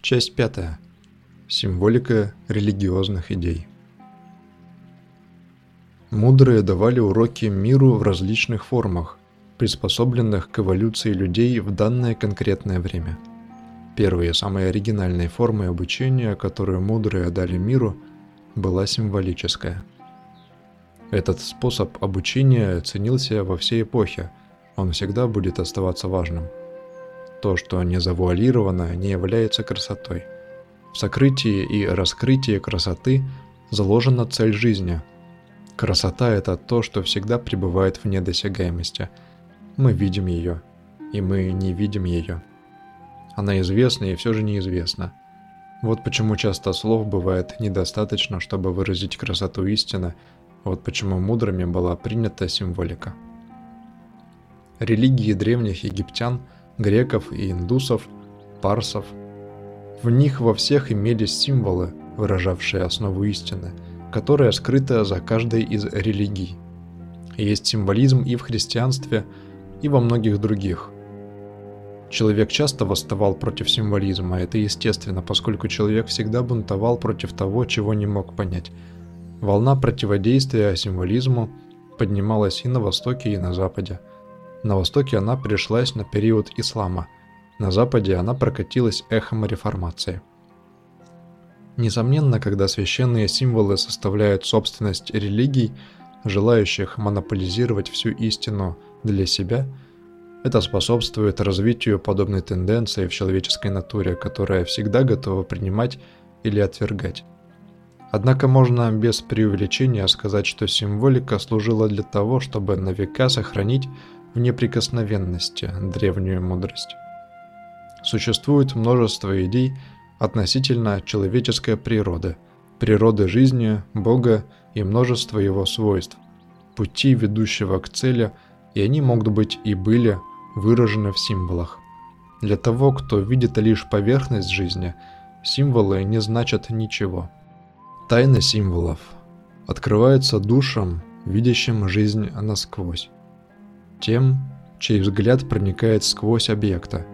Часть пятая. Символика религиозных идей. Мудрые давали уроки миру в различных формах, приспособленных к эволюции людей в данное конкретное время. Первой и самой оригинальной формой обучения, которую мудрые дали миру, была символическая. Этот способ обучения ценился во всей эпохе, он всегда будет оставаться важным – то, что не завуалировано, не является красотой. В сокрытии и раскрытии красоты заложена цель жизни. Красота – это то, что всегда пребывает вне досягаемости. Мы видим ее, и мы не видим ее. Она известна и все же неизвестна. Вот почему часто слов бывает недостаточно, чтобы выразить красоту истины, вот почему мудрыми была принята символика. Религии древних египтян – греков и индусов, парсов. В них во всех имелись символы, выражавшие основу истины, которая скрыта за каждой из религий. Есть символизм и в христианстве, и во многих других. Человек часто восставал против символизма, это естественно, поскольку человек всегда бунтовал против того, чего не мог понять. Волна противодействия символизму поднималась и на Востоке, и на Западе – на востоке она пришлась на период ислама, на западе она прокатилась эхом реформации. Несомненно, когда священные символы составляют собственность религий, желающих монополизировать всю истину для себя, это способствует развитию подобной тенденции в человеческой натуре, которая всегда готова принимать или отвергать. Однако можно без преувеличения сказать, что символика служила для того, чтобы на века сохранить в неприкосновенности древнюю мудрость. Существует множество идей относительно человеческой природы, природы жизни, Бога и множество его свойств, пути, ведущего к цели, и они могут быть и были выражены в символах. Для того, кто видит лишь поверхность жизни, символы не значат ничего. Тайны символов открываются душам, видящим жизнь насквозь тем, чей взгляд проникает сквозь объекта.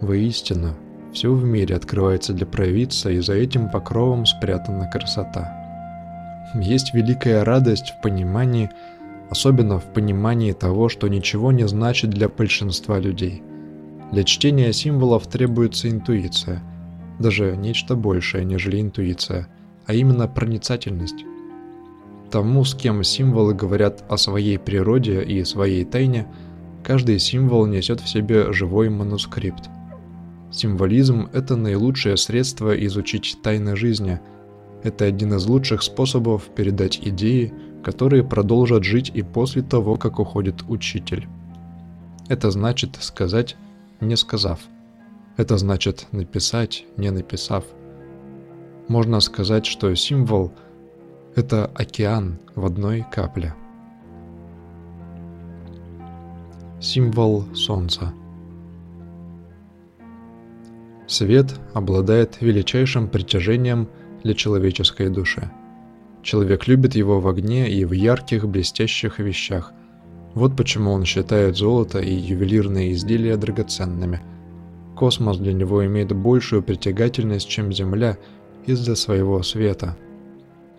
Воистину, все в мире открывается для провидца, и за этим покровом спрятана красота. Есть великая радость в понимании, особенно в понимании того, что ничего не значит для большинства людей. Для чтения символов требуется интуиция, даже нечто большее, нежели интуиция, а именно проницательность. Тому, с кем символы говорят о своей природе и своей тайне, каждый символ несет в себе живой манускрипт. Символизм – это наилучшее средство изучить тайны жизни. Это один из лучших способов передать идеи, которые продолжат жить и после того, как уходит учитель. Это значит сказать, не сказав. Это значит написать, не написав. Можно сказать, что символ – это океан в одной капле. Символ Солнца Свет обладает величайшим притяжением для человеческой души. Человек любит его в огне и в ярких блестящих вещах. Вот почему он считает золото и ювелирные изделия драгоценными. Космос для него имеет большую притягательность, чем Земля, из-за своего света –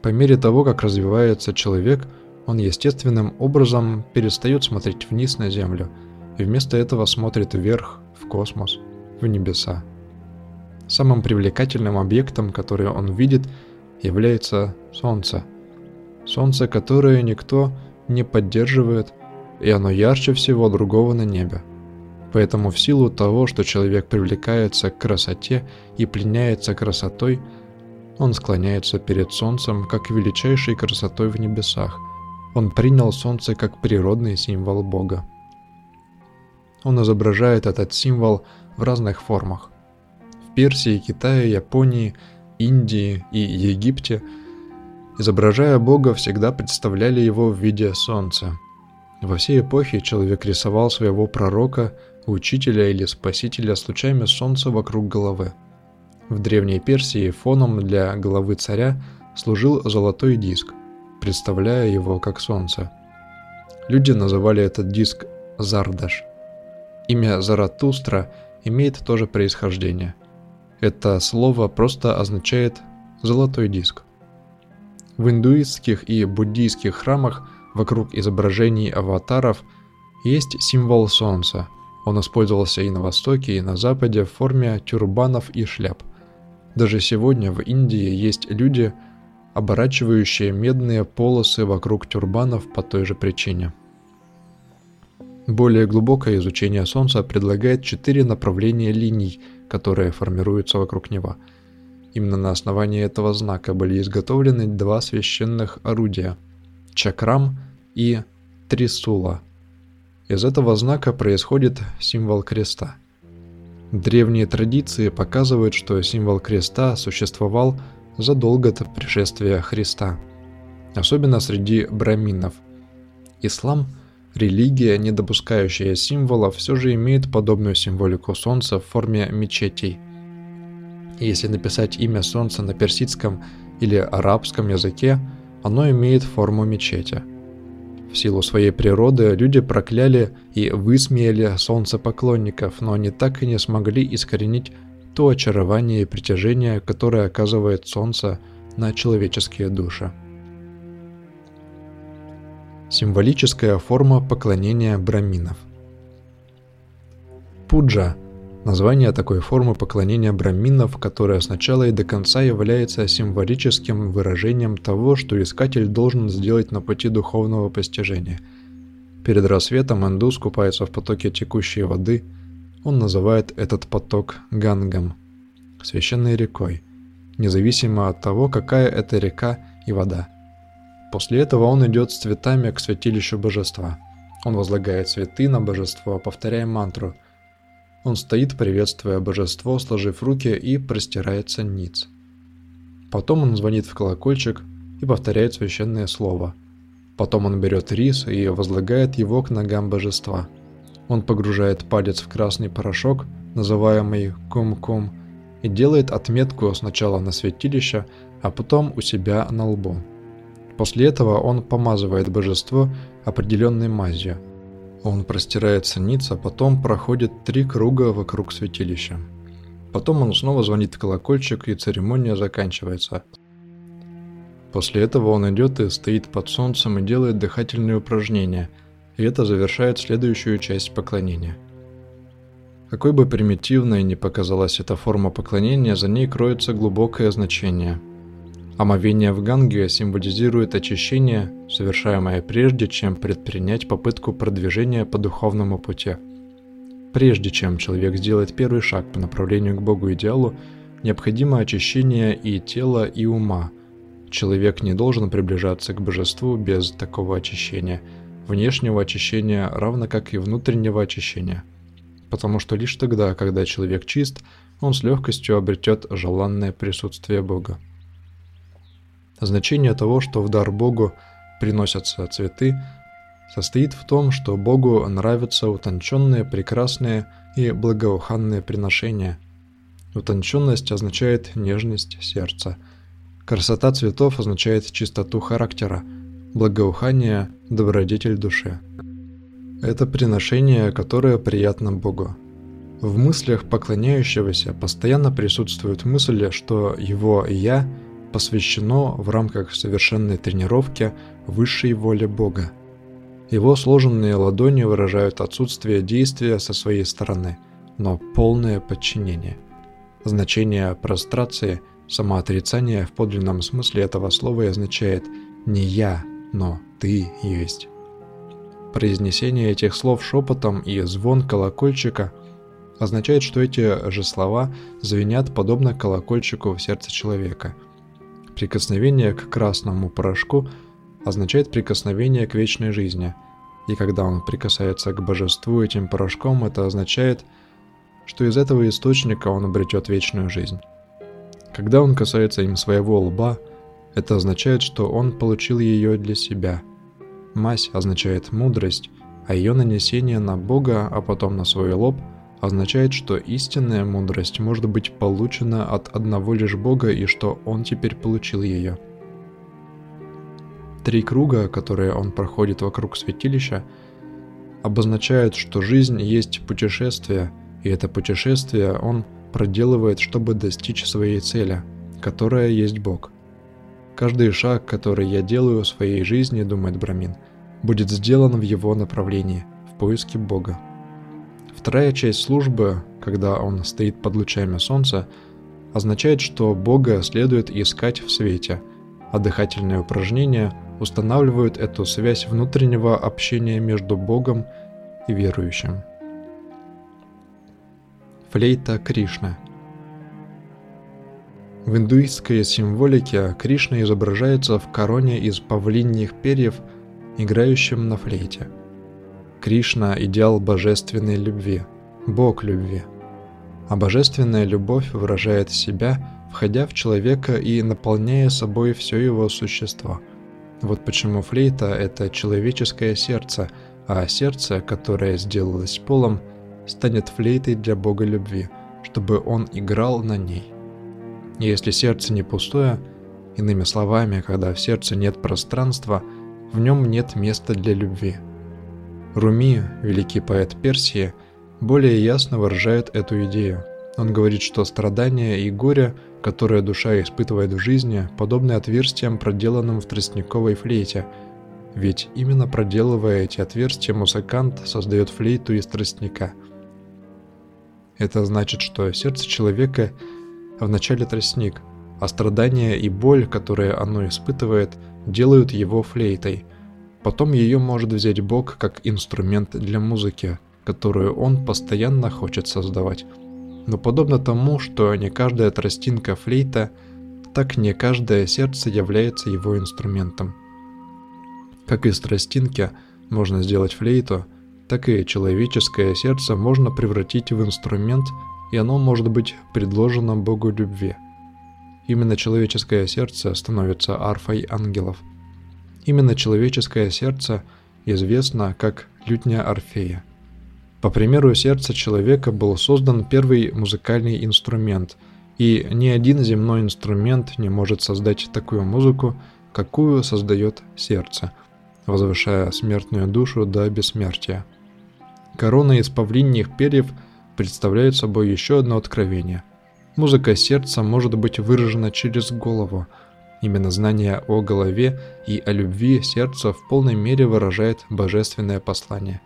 по мере того, как развивается человек, он естественным образом перестает смотреть вниз на Землю и вместо этого смотрит вверх, в космос, в небеса. Самым привлекательным объектом, который он видит, является Солнце. Солнце, которое никто не поддерживает, и оно ярче всего другого на небе. Поэтому в силу того, что человек привлекается к красоте и пленяется красотой – он склоняется перед солнцем как величайшей красотой в небесах. Он принял солнце как природный символ Бога. Он изображает этот символ в разных формах. В Персии, Китае, Японии, Индии и Египте, изображая Бога, всегда представляли его в виде солнца. Во всей эпохе человек рисовал своего пророка, учителя или спасителя с лучами солнца вокруг головы – в Древней Персии фоном для головы царя служил золотой диск, представляя его как солнце. Люди называли этот диск Зардаш. Имя Заратустра имеет тоже происхождение. Это слово просто означает «золотой диск». В индуистских и буддийских храмах вокруг изображений аватаров есть символ солнца. Он использовался и на Востоке, и на Западе в форме тюрбанов и шляп. Даже сегодня в Индии есть люди, оборачивающие медные полосы вокруг тюрбанов по той же причине. Более глубокое изучение Солнца предлагает четыре направления линий, которые формируются вокруг него. Именно на основании этого знака были изготовлены два священных орудия – чакрам и трисула. Из этого знака происходит символ креста. Древние традиции показывают, что символ креста существовал задолго до пришествия Христа, особенно среди браминов. Ислам – Религия, не допускающая символов, все же имеет подобную символику Солнца в форме мечетей. Если написать имя Солнца на персидском или арабском языке, оно имеет форму мечети. В силу своей природы люди прокляли и высмеяли солнцепоклонников, но они так и не смогли искоренить то очарование и притяжение, которое оказывает солнце на человеческие души. Символическая форма поклонения браминов. Пуджа – название такой формы поклонения браминов, которая сначала и до конца является символическим выражением того, что искатель должен сделать на пути духовного постижения. Перед рассветом индус купается в потоке текущей воды, он называет этот поток Гангам – священной рекой, независимо от того, какая это река и вода – После этого он идет с цветами к святилищу божества. Он возлагает цветы на божество, повторяя мантру. Он стоит, приветствуя божество, сложив руки и простирается ниц. Потом он звонит в колокольчик и повторяет священное слово. Потом он берет рис и возлагает его к ногам божества. Он погружает палец в красный порошок, называемый кум-кум, и делает отметку сначала на святилище, а потом у себя на лбу. После этого он помазывает божество определенной мазью. Он простирается ниц, а потом проходит три круга вокруг святилища. Потом он снова звонит в колокольчик, и церемония заканчивается. После этого он идет и стоит под солнцем и делает дыхательные упражнения, и это завершает следующую часть поклонения. Какой бы примитивной ни показалась эта форма поклонения, за ней кроется глубокое значение – Омовение в Ганге символизирует очищение, совершаемое прежде, чем предпринять попытку продвижения по духовному пути. Прежде чем человек сделает первый шаг по направлению к Богу-идеалу, необходимо очищение и тела, и ума. Человек не должен приближаться к божеству без такого очищения, внешнего очищения, равно как и внутреннего очищения. Потому что лишь тогда, когда человек чист, он с легкостью обретет желанное присутствие Бога. Значение того, что в дар Богу приносятся цветы, состоит в том, что Богу нравятся утонченные, прекрасные и благоуханные приношения. Утонченность означает нежность сердца. Красота цветов означает чистоту характера, благоухание – добродетель души. Это приношение, которое приятно Богу. В мыслях поклоняющегося постоянно присутствует мысль, что его «я» – посвящено в рамках совершенной тренировки высшей воле Бога. Его сложенные ладони выражают отсутствие действия со своей стороны, но полное подчинение. Значение прострации, самоотрицания в подлинном смысле этого слова означает «не я, но ты есть». Произнесение этих слов шепотом и звон колокольчика означает, что эти же слова звенят подобно колокольчику в сердце человека – Прикосновение к красному порошку означает прикосновение к вечной жизни, и когда он прикасается к божеству этим порошком, это означает, что из этого источника он обретет вечную жизнь. Когда он касается им своего лба, это означает, что он получил ее для себя. Мазь означает мудрость, а ее нанесение на Бога, а потом на свой лоб – означает, что истинная мудрость может быть получена от одного лишь Бога и что он теперь получил ее. Три круга, которые он проходит вокруг святилища, обозначают, что жизнь есть путешествие, и это путешествие он проделывает, чтобы достичь своей цели, которая есть Бог. Каждый шаг, который я делаю в своей жизни, думает Брамин, будет сделан в его направлении, в поиске Бога. Вторая часть службы, когда он стоит под лучами солнца, означает, что Бога следует искать в свете, а дыхательные упражнения устанавливают эту связь внутреннего общения между Богом и верующим. Флейта Кришна В индуистской символике Кришна изображается в короне из павлиньих перьев, играющем на флейте. Кришна – идеал божественной любви, Бог любви. А божественная любовь выражает себя, входя в человека и наполняя собой все его существо. Вот почему флейта – это человеческое сердце, а сердце, которое сделалось полом – станет флейтой для Бога любви, чтобы он играл на ней. И если сердце не пустое, иными словами, когда в сердце нет пространства, в нем нет места для любви. Руми, великий поэт Персии, более ясно выражает эту идею. Он говорит, что страдания и горе, которые душа испытывает в жизни, подобны отверстиям, проделанным в тростниковой флейте, ведь именно проделывая эти отверстия, музыкант создает флейту из тростника – это значит, что сердце человека вначале тростник, а страдания и боль, которые оно испытывает, делают его флейтой. Потом ее может взять Бог как инструмент для музыки, которую он постоянно хочет создавать. Но подобно тому, что не каждая тростинка флейта, так не каждое сердце является его инструментом. Как из тростинки можно сделать флейту – так и человеческое сердце можно превратить в инструмент, и оно может быть предложено Богу любви. Именно человеческое сердце становится арфой ангелов. Именно человеческое сердце известно как лютня Орфея. По примеру сердца человека был создан первый музыкальный инструмент, и ни один земной инструмент не может создать такую музыку, какую создает сердце, возвышая смертную душу до бессмертия. Корона из павлиньих перьев представляет собой еще одно откровение. Музыка сердца может быть выражена через голову. Именно знание о голове и о любви сердца в полной мере выражает божественное послание.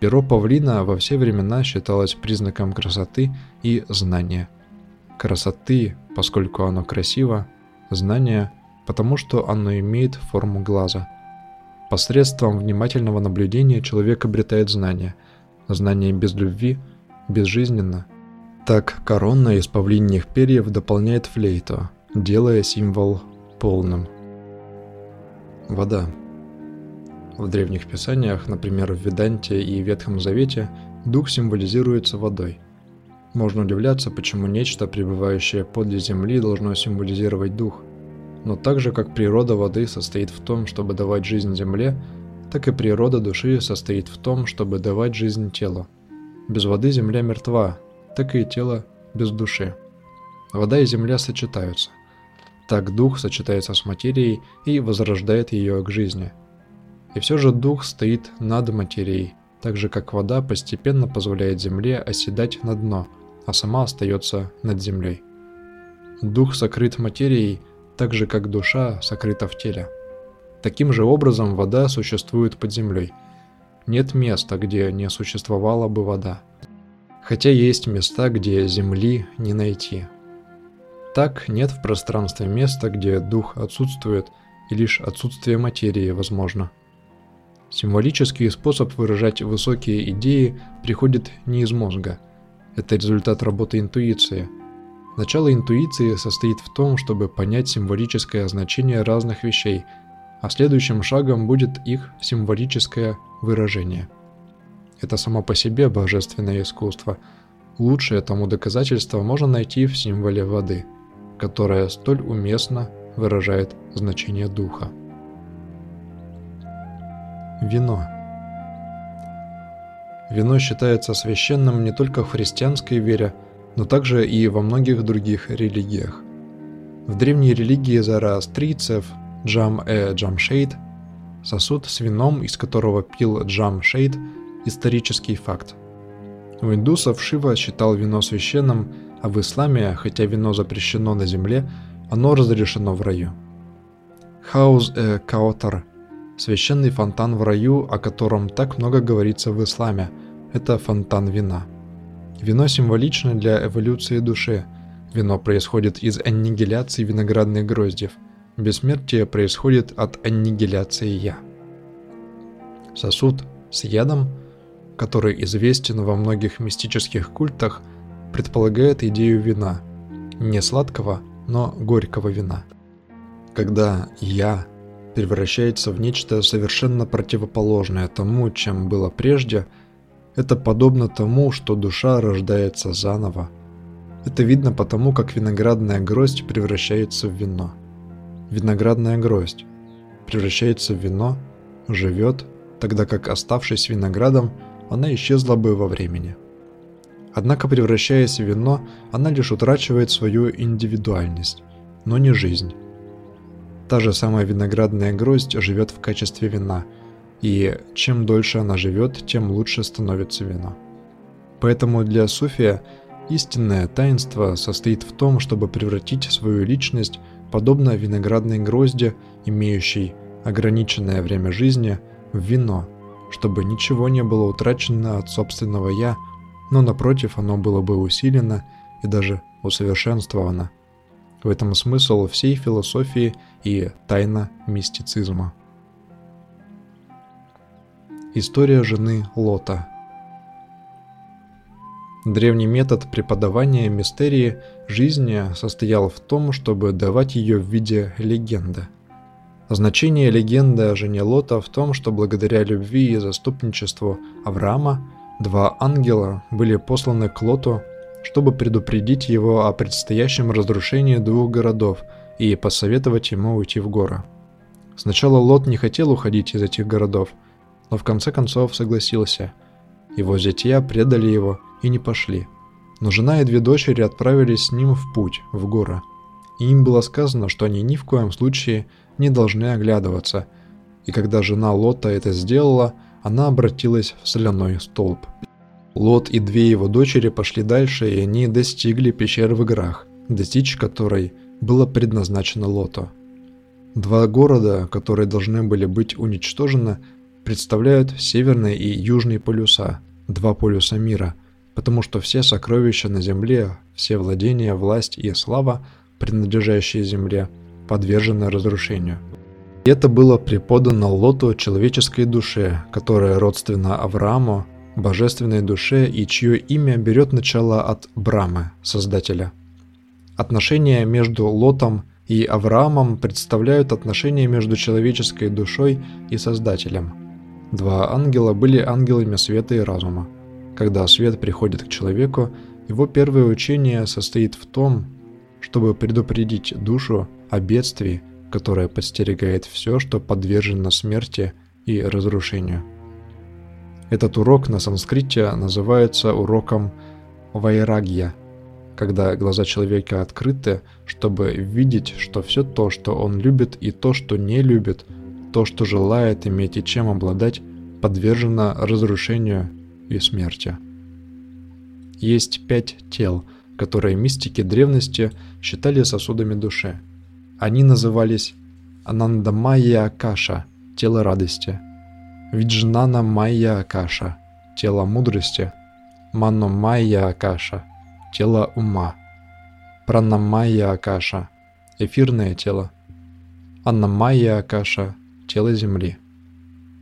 Перо павлина во все времена считалось признаком красоты и знания. Красоты, поскольку оно красиво, знания, потому что оно имеет форму глаза. Посредством внимательного наблюдения человек обретает знания – Знание без любви безжизненно. Так корона из павлиньих перьев дополняет флейту, делая символ полным. Вода. В древних писаниях, например, в Веданте и Ветхом Завете, дух символизируется водой. Можно удивляться, почему нечто, пребывающее подле земли, должно символизировать дух. Но так же, как природа воды состоит в том, чтобы давать жизнь земле, так и природа души состоит в том, чтобы давать жизнь телу. Без воды земля мертва, так и тело без души. Вода и земля сочетаются. Так дух сочетается с материей и возрождает ее к жизни. И все же дух стоит над материей, так же как вода постепенно позволяет земле оседать на дно, а сама остается над землей. Дух сокрыт материей, так же как душа сокрыта в теле. Таким же образом вода существует под землей. Нет места, где не существовала бы вода. Хотя есть места, где земли не найти. Так нет в пространстве места, где дух отсутствует, и лишь отсутствие материи возможно. Символический способ выражать высокие идеи приходит не из мозга. Это результат работы интуиции. Начало интуиции состоит в том, чтобы понять символическое значение разных вещей – а следующим шагом будет их символическое выражение. Это само по себе божественное искусство. Лучшее тому доказательство можно найти в символе воды, которая столь уместно выражает значение духа. Вино. Вино считается священным не только в христианской вере, но также и во многих других религиях. В древней религии зороастрийцев Джам-э Джамшейд – сосуд с вином, из которого пил Джам-шейд – исторический факт. У индусов Шива считал вино священным, а в исламе, хотя вино запрещено на земле, оно разрешено в раю. Хауз э Каотар – священный фонтан в раю, о котором так много говорится в исламе, это фонтан вина. Вино символично для эволюции души. Вино происходит из аннигиляции виноградных гроздьев. Бессмертие происходит от аннигиляции «я». Сосуд с ядом, который известен во многих мистических культах, предполагает идею вина. Не сладкого, но горького вина – когда «я» превращается в нечто совершенно противоположное тому, чем было прежде, это подобно тому, что душа рождается заново. Это видно потому, как виноградная гроздь превращается в вино. Виноградная гроздь превращается в вино, живет, тогда как оставшись виноградом, она исчезла бы во времени. Однако, превращаясь в вино, она лишь утрачивает свою индивидуальность, но не жизнь. Та же самая виноградная гроздь живет в качестве вина, и чем дольше она живет, тем лучше становится вино. Поэтому для суфия истинное таинство состоит в том, чтобы превратить свою личность, подобно виноградной грозди, имеющей ограниченное время жизни, в вино, чтобы ничего не было утрачено от собственного «я», но напротив оно было бы усилено и даже усовершенствовано – в этом смысл всей философии и тайна мистицизма. История жены Лота Древний метод преподавания мистерии жизни состоял в том, чтобы давать ее в виде легенды. Значение легенды о жене Лота в том, что благодаря любви и заступничеству Авраама два ангела были посланы к Лоту чтобы предупредить его о предстоящем разрушении двух городов и посоветовать ему уйти в горы. Сначала Лот не хотел уходить из этих городов, но в конце концов согласился. Его зятья предали его и не пошли. Но жена и две дочери отправились с ним в путь, в горы. И им было сказано, что они ни в коем случае не должны оглядываться. И когда жена Лота это сделала, она обратилась в соляной столб. Лот и две его дочери пошли дальше, и они достигли пещеры в играх, достичь которой было предназначено Лоту. Два города, которые должны были быть уничтожены, представляют северный и южный полюса, два полюса мира, потому что все сокровища на земле, все владения, власть и слава, принадлежащие земле, подвержены разрушению. И это было преподано Лоту человеческой душе, которая родственна Аврааму, божественной душе и чье имя берет начало от Брамы, Создателя. Отношения между Лотом и Авраамом представляют отношения между человеческой душой и Создателем. Два ангела были ангелами света и разума. Когда свет приходит к человеку, его первое учение состоит в том, чтобы предупредить душу о бедствии, которое подстерегает все, что подвержено смерти и разрушению. Этот урок на санскрите называется уроком вайрагья, когда глаза человека открыты, чтобы видеть, что все то, что он любит и то, что не любит, то, что желает иметь и чем обладать, подвержено разрушению и смерти. Есть пять тел, которые мистики древности считали сосудами души. Они назывались Анандамайя Акаша – тело радости – Виджнана Майя Акаша, тело мудрости, Мано Майя Акаша, тело ума, Пранамайя Акаша, эфирное тело, Аннамайя Акаша, тело земли.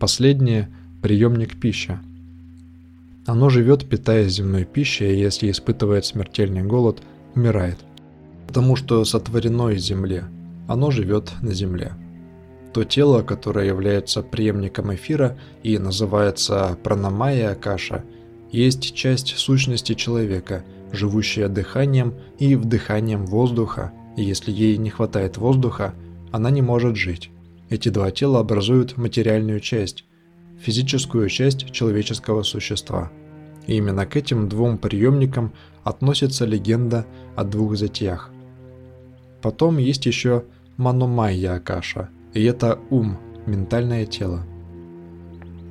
Последнее – приемник пищи. Оно живет, питаясь земной пищей, и если испытывает смертельный голод, умирает. Потому что сотворено из земли, оно живет на земле то тело, которое является преемником эфира и называется пранамая акаша, есть часть сущности человека, живущая дыханием и вдыханием воздуха, и если ей не хватает воздуха, она не может жить. Эти два тела образуют материальную часть, физическую часть человеческого существа. И именно к этим двум приемникам относится легенда о двух затьях. Потом есть еще Манумайя Акаша – и это ум, ментальное тело.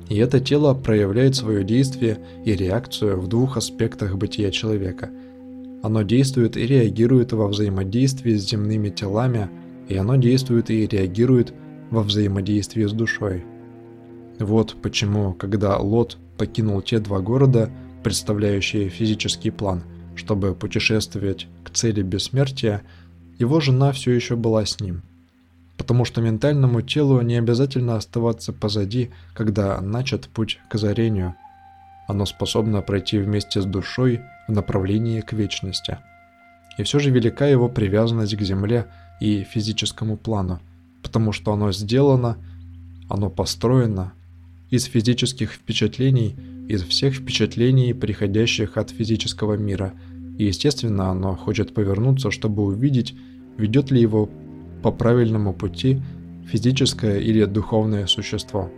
И это тело проявляет свое действие и реакцию в двух аспектах бытия человека. Оно действует и реагирует во взаимодействии с земными телами, и оно действует и реагирует во взаимодействии с душой. Вот почему, когда Лот покинул те два города, представляющие физический план, чтобы путешествовать к цели бессмертия, его жена все еще была с ним. Потому что ментальному телу не обязательно оставаться позади, когда начат путь к озарению. Оно способно пройти вместе с душой в направлении к вечности. И все же велика его привязанность к земле и физическому плану, потому что оно сделано, оно построено из физических впечатлений, из всех впечатлений, приходящих от физического мира, и естественно оно хочет повернуться, чтобы увидеть, ведет ли его по правильному пути физическое или духовное существо.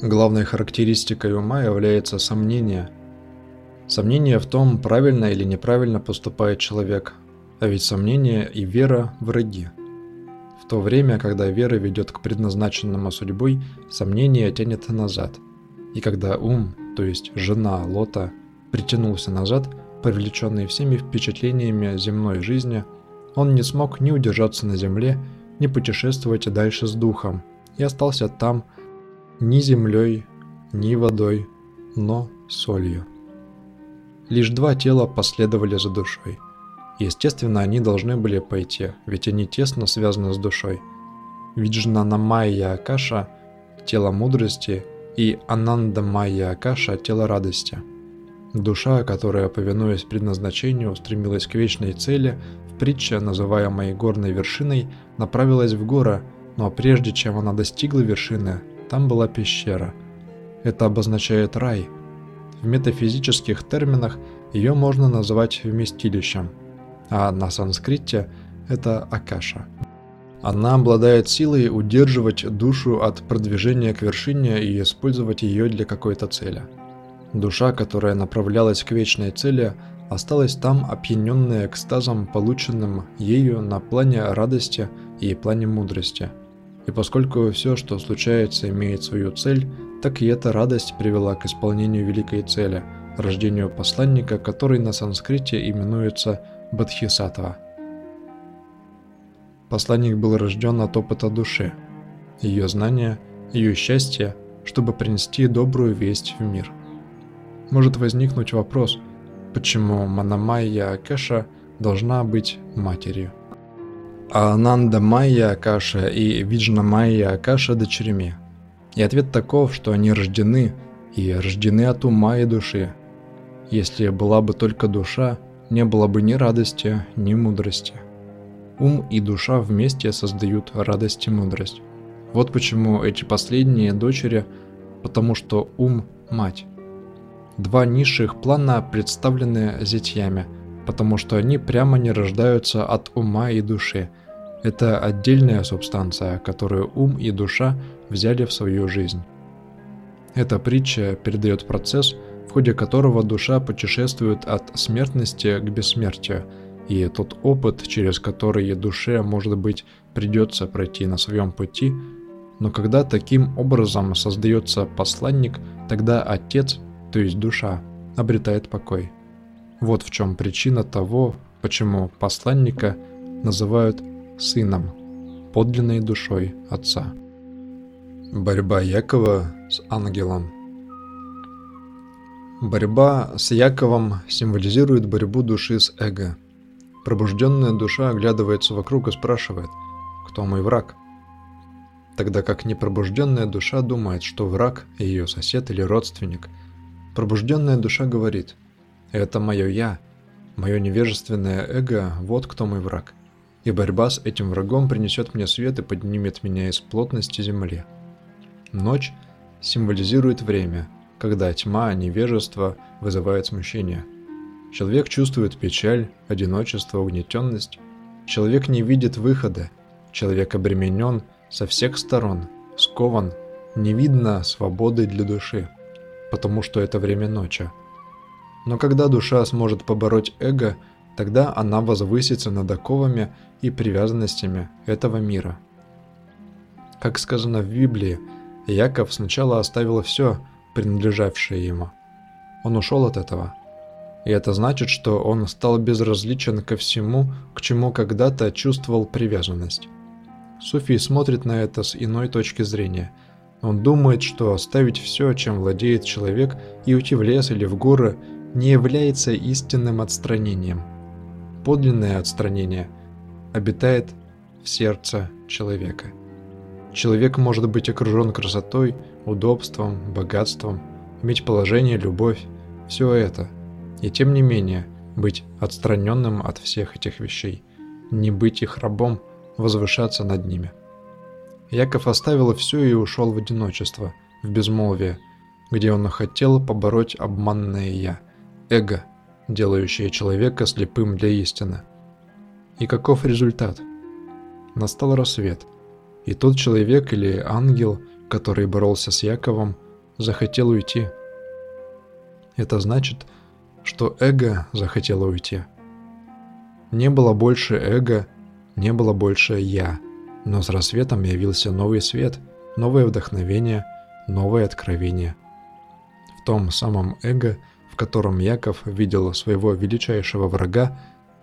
Главной характеристикой ума является сомнение. Сомнение в том, правильно или неправильно поступает человек, а ведь сомнение и вера – враги. В то время, когда вера ведет к предназначенному судьбой, сомнение тянет назад. И когда ум, то есть жена Лота, притянулся назад, привлеченный всеми впечатлениями земной жизни, он не смог ни удержаться на земле, ни путешествовать дальше с духом, и остался там ни землей, ни водой, но солью. Лишь два тела последовали за душой – Естественно, они должны были пойти, ведь они тесно связаны с душой. Ведь жена Намайя Акаша – тело мудрости, и Ананда Майя Акаша – тело радости. Душа, которая, повинуясь предназначению, устремилась к вечной цели, в притче, называемой горной вершиной, направилась в горы, но прежде чем она достигла вершины, там была пещера. Это обозначает рай. В метафизических терминах ее можно назвать вместилищем – а на санскрите это Акаша. Она обладает силой удерживать душу от продвижения к вершине и использовать ее для какой-то цели. Душа, которая направлялась к вечной цели, осталась там опьяненная экстазом, полученным ею на плане радости и плане мудрости. И поскольку все, что случается, имеет свою цель, так и эта радость привела к исполнению великой цели – рождению посланника, который на санскрите именуется Бодхисаттва. Посланник был рожден от опыта души, ее знания, ее счастья, чтобы принести добрую весть в мир. Может возникнуть вопрос, почему Манамайя Акаша должна быть матерью, а Ананда Майя Акаша и Виджна Майя Акаша дочерями. И ответ таков, что они рождены и рождены от ума и души. Если была бы только душа, не было бы ни радости, ни мудрости. Ум и душа вместе создают радость и мудрость. Вот почему эти последние дочери, потому что ум – мать. Два низших плана представлены зятьями, потому что они прямо не рождаются от ума и души. Это отдельная субстанция, которую ум и душа взяли в свою жизнь. Эта притча передает процесс – ходе которого душа путешествует от смертности к бессмертию, и тот опыт, через который душе, может быть, придется пройти на своем пути, но когда таким образом создается посланник, тогда отец, то есть душа, обретает покой. Вот в чем причина того, почему посланника называют сыном, подлинной душой отца. Борьба Якова с ангелом Борьба с Яковом символизирует борьбу души с эго. Пробужденная душа оглядывается вокруг и спрашивает, кто мой враг? Тогда как непробужденная душа думает, что враг – ее сосед или родственник. Пробужденная душа говорит, это мое «я», мое невежественное эго – вот кто мой враг. И борьба с этим врагом принесет мне свет и поднимет меня из плотности земли. Ночь символизирует время – когда тьма, невежество вызывает смущение. Человек чувствует печаль, одиночество, угнетенность. Человек не видит выхода. Человек обременен со всех сторон, скован, не видно свободы для души, потому что это время ночи. Но когда душа сможет побороть эго, тогда она возвысится над оковами и привязанностями этого мира. Как сказано в Библии, Яков сначала оставил все – принадлежавшее ему. Он ушел от этого. И это значит, что он стал безразличен ко всему, к чему когда-то чувствовал привязанность. Суфий смотрит на это с иной точки зрения. Он думает, что оставить все, чем владеет человек, и уйти в лес или в горы, не является истинным отстранением. Подлинное отстранение обитает в сердце человека. Человек может быть окружен красотой, удобством, богатством, иметь положение, любовь, все это. И тем не менее, быть отстраненным от всех этих вещей, не быть их рабом, возвышаться над ними. Яков оставил все и ушел в одиночество, в безмолвие, где он хотел побороть обманное «я», эго, делающее человека слепым для истины. И каков результат? Настал рассвет, и тот человек или ангел, который боролся с Яковом, захотел уйти. Это значит, что эго захотело уйти. Не было больше эго, не было больше «я», но с рассветом явился новый свет, новое вдохновение, новое откровение. В том самом эго – в котором Яков видел своего величайшего врага,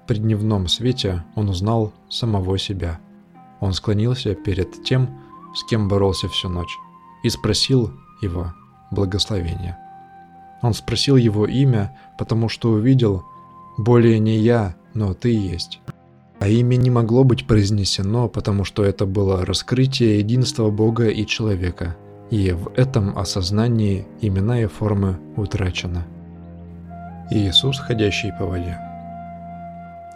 при дневном свете он узнал самого себя. Он склонился перед тем, с кем боролся всю ночь, и спросил его благословения. Он спросил его имя, потому что увидел «более не я, но ты есть». А имя не могло быть произнесено, потому что это было раскрытие единства Бога и человека, и в этом осознании имена и формы утрачены. Иисус, ходящий по воде.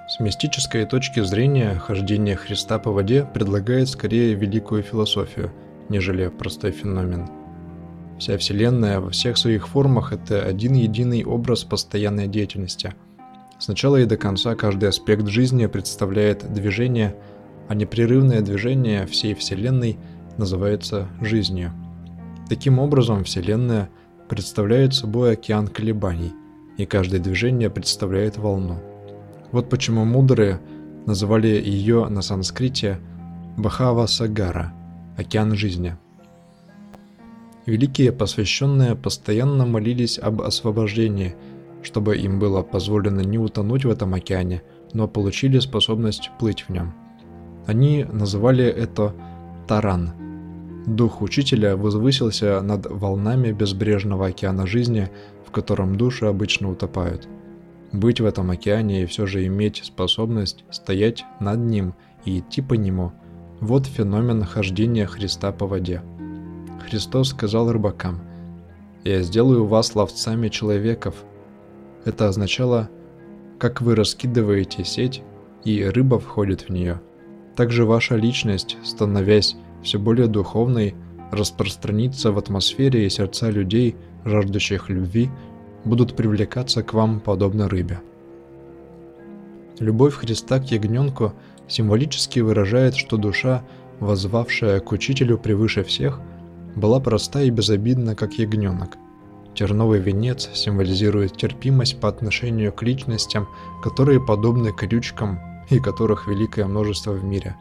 С мистической точки зрения, хождение Христа по воде предлагает скорее великую философию, нежели простой феномен. Вся Вселенная во всех своих формах – это один единый образ постоянной деятельности. Сначала и до конца каждый аспект жизни представляет движение, а непрерывное движение всей Вселенной называется жизнью. Таким образом, Вселенная представляет собой океан колебаний – и каждое движение представляет волну. Вот почему мудрые называли ее на санскрите Бахава Сагара – океан жизни. Великие посвященные постоянно молились об освобождении, чтобы им было позволено не утонуть в этом океане, но получили способность плыть в нем. Они называли это Таран. Дух учителя возвысился над волнами безбрежного океана жизни – в котором души обычно утопают. Быть в этом океане и все же иметь способность стоять над ним и идти по нему – вот феномен хождения Христа по воде. Христос сказал рыбакам, «Я сделаю вас ловцами человеков». Это означало, как вы раскидываете сеть, и рыба входит в нее. Также ваша личность, становясь все более духовной, распространится в атмосфере и сердца людей – жаждущих любви, будут привлекаться к вам подобно рыбе. Любовь Христа к ягненку символически выражает, что душа, возвавшая к учителю превыше всех, была проста и безобидна, как ягненок. Терновый венец символизирует терпимость по отношению к личностям, которые подобны колючкам и которых великое множество в мире,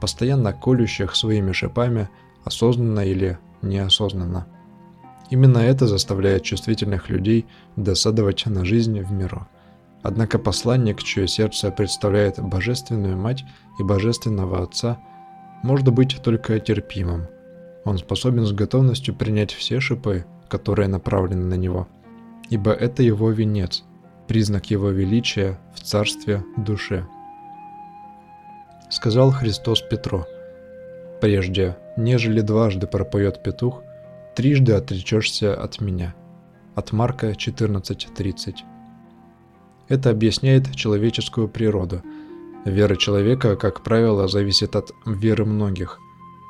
постоянно колющих своими шипами, осознанно или неосознанно. Именно это заставляет чувствительных людей досадовать на жизнь в миру. Однако посланник, чье сердце представляет Божественную Мать и Божественного Отца, может быть только терпимым. Он способен с готовностью принять все шипы, которые направлены на него, ибо это его венец, признак его величия в царстве души. Сказал Христос Петру, «Прежде, нежели дважды пропоет петух, трижды отречешься от меня. От Марка 14.30. Это объясняет человеческую природу. Вера человека, как правило, зависит от веры многих.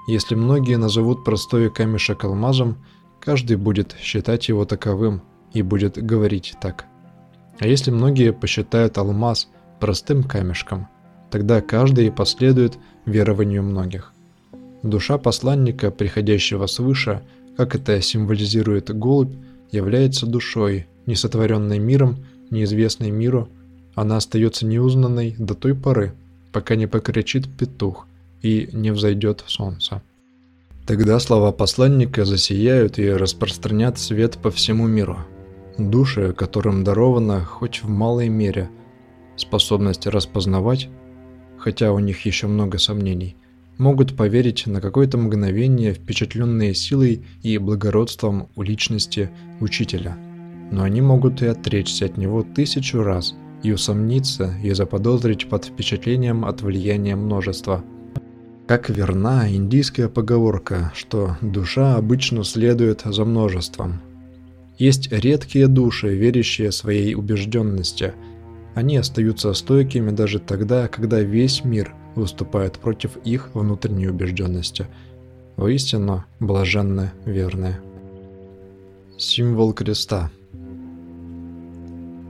Если многие назовут простой камешек алмазом, каждый будет считать его таковым и будет говорить так. А если многие посчитают алмаз простым камешком, тогда каждый последует верованию многих. Душа посланника, приходящего свыше, как это символизирует голубь, является душой, несотворенной миром, неизвестной миру, она остается неузнанной до той поры, пока не покричит петух и не взойдет солнце. Тогда слова посланника засияют и распространят свет по всему миру. Души, которым дарована хоть в малой мере способность распознавать, хотя у них еще много сомнений, могут поверить на какое-то мгновение, впечатленные силой и благородством у личности учителя. Но они могут и отречься от него тысячу раз и усомниться и заподозрить под впечатлением от влияния множества. Как верна индийская поговорка, что душа обычно следует за множеством. Есть редкие души, верящие своей убежденности. Они остаются стойкими даже тогда, когда весь мир – выступают против их внутренней убежденности. Воистину, блаженны верные. Символ креста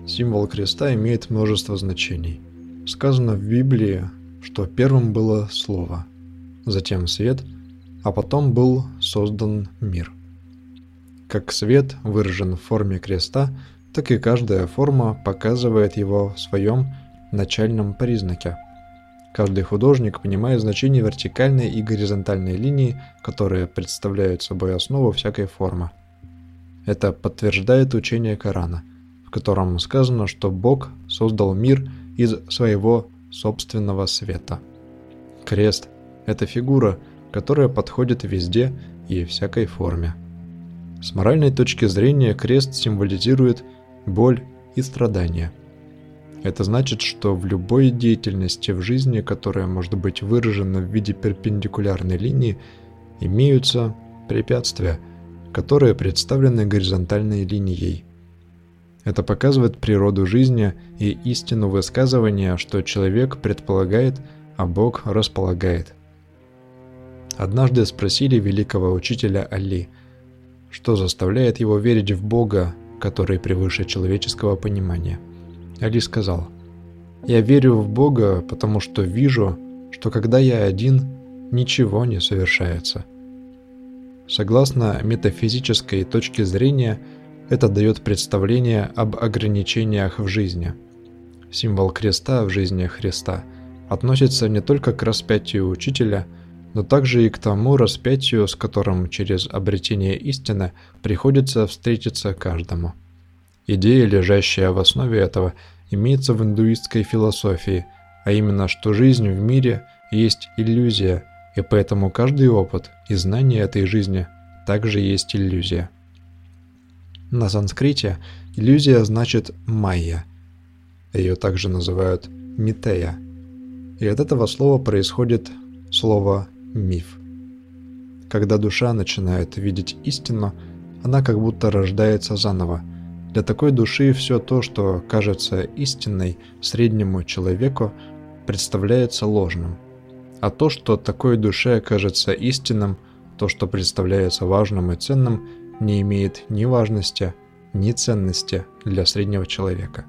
Символ креста имеет множество значений. Сказано в Библии, что первым было Слово, затем свет, а потом был создан мир. Как свет выражен в форме креста, так и каждая форма показывает его в своем начальном признаке – Каждый художник понимает значение вертикальной и горизонтальной линии, которые представляют собой основу всякой формы. Это подтверждает учение Корана, в котором сказано, что Бог создал мир из своего собственного света. Крест – это фигура, которая подходит везде и всякой форме. С моральной точки зрения крест символизирует боль и страдания – это значит, что в любой деятельности в жизни, которая может быть выражена в виде перпендикулярной линии, имеются препятствия, которые представлены горизонтальной линией. Это показывает природу жизни и истину высказывания, что человек предполагает, а Бог располагает. Однажды спросили великого учителя Али, что заставляет его верить в Бога, который превыше человеческого понимания – Али сказал, «Я верю в Бога, потому что вижу, что когда я один, ничего не совершается». Согласно метафизической точке зрения, это дает представление об ограничениях в жизни. Символ креста в жизни Христа относится не только к распятию учителя, но также и к тому распятию, с которым через обретение истины приходится встретиться каждому. Идея, лежащая в основе этого, имеется в индуистской философии, а именно, что жизнь в мире есть иллюзия, и поэтому каждый опыт и знание этой жизни также есть иллюзия. На санскрите иллюзия значит майя. Ее также называют митея. И от этого слова происходит слово миф. Когда душа начинает видеть истину, она как будто рождается заново – для такой души все то, что кажется истинной среднему человеку, представляется ложным. А то, что такой душе кажется истинным, то, что представляется важным и ценным, не имеет ни важности, ни ценности для среднего человека.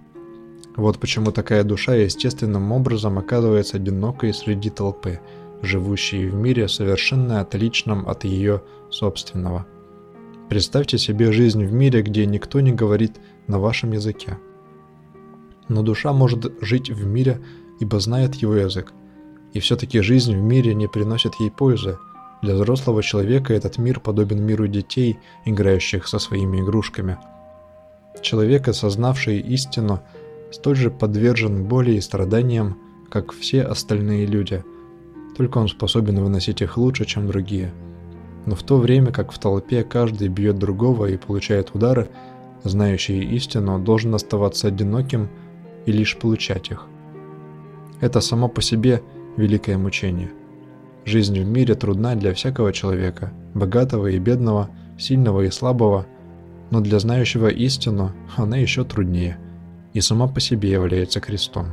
Вот почему такая душа естественным образом оказывается одинокой среди толпы, живущей в мире совершенно отличном от ее собственного – Представьте себе жизнь в мире, где никто не говорит на вашем языке. Но душа может жить в мире, ибо знает его язык. И все-таки жизнь в мире не приносит ей пользы. Для взрослого человека этот мир подобен миру детей, играющих со своими игрушками. Человек, осознавший истину, столь же подвержен боли и страданиям, как все остальные люди. Только он способен выносить их лучше, чем другие – но в то время как в толпе каждый бьет другого и получает удары, знающий истину должен оставаться одиноким и лишь получать их. Это само по себе великое мучение. Жизнь в мире трудна для всякого человека, богатого и бедного, сильного и слабого, но для знающего истину она еще труднее и сама по себе является крестом.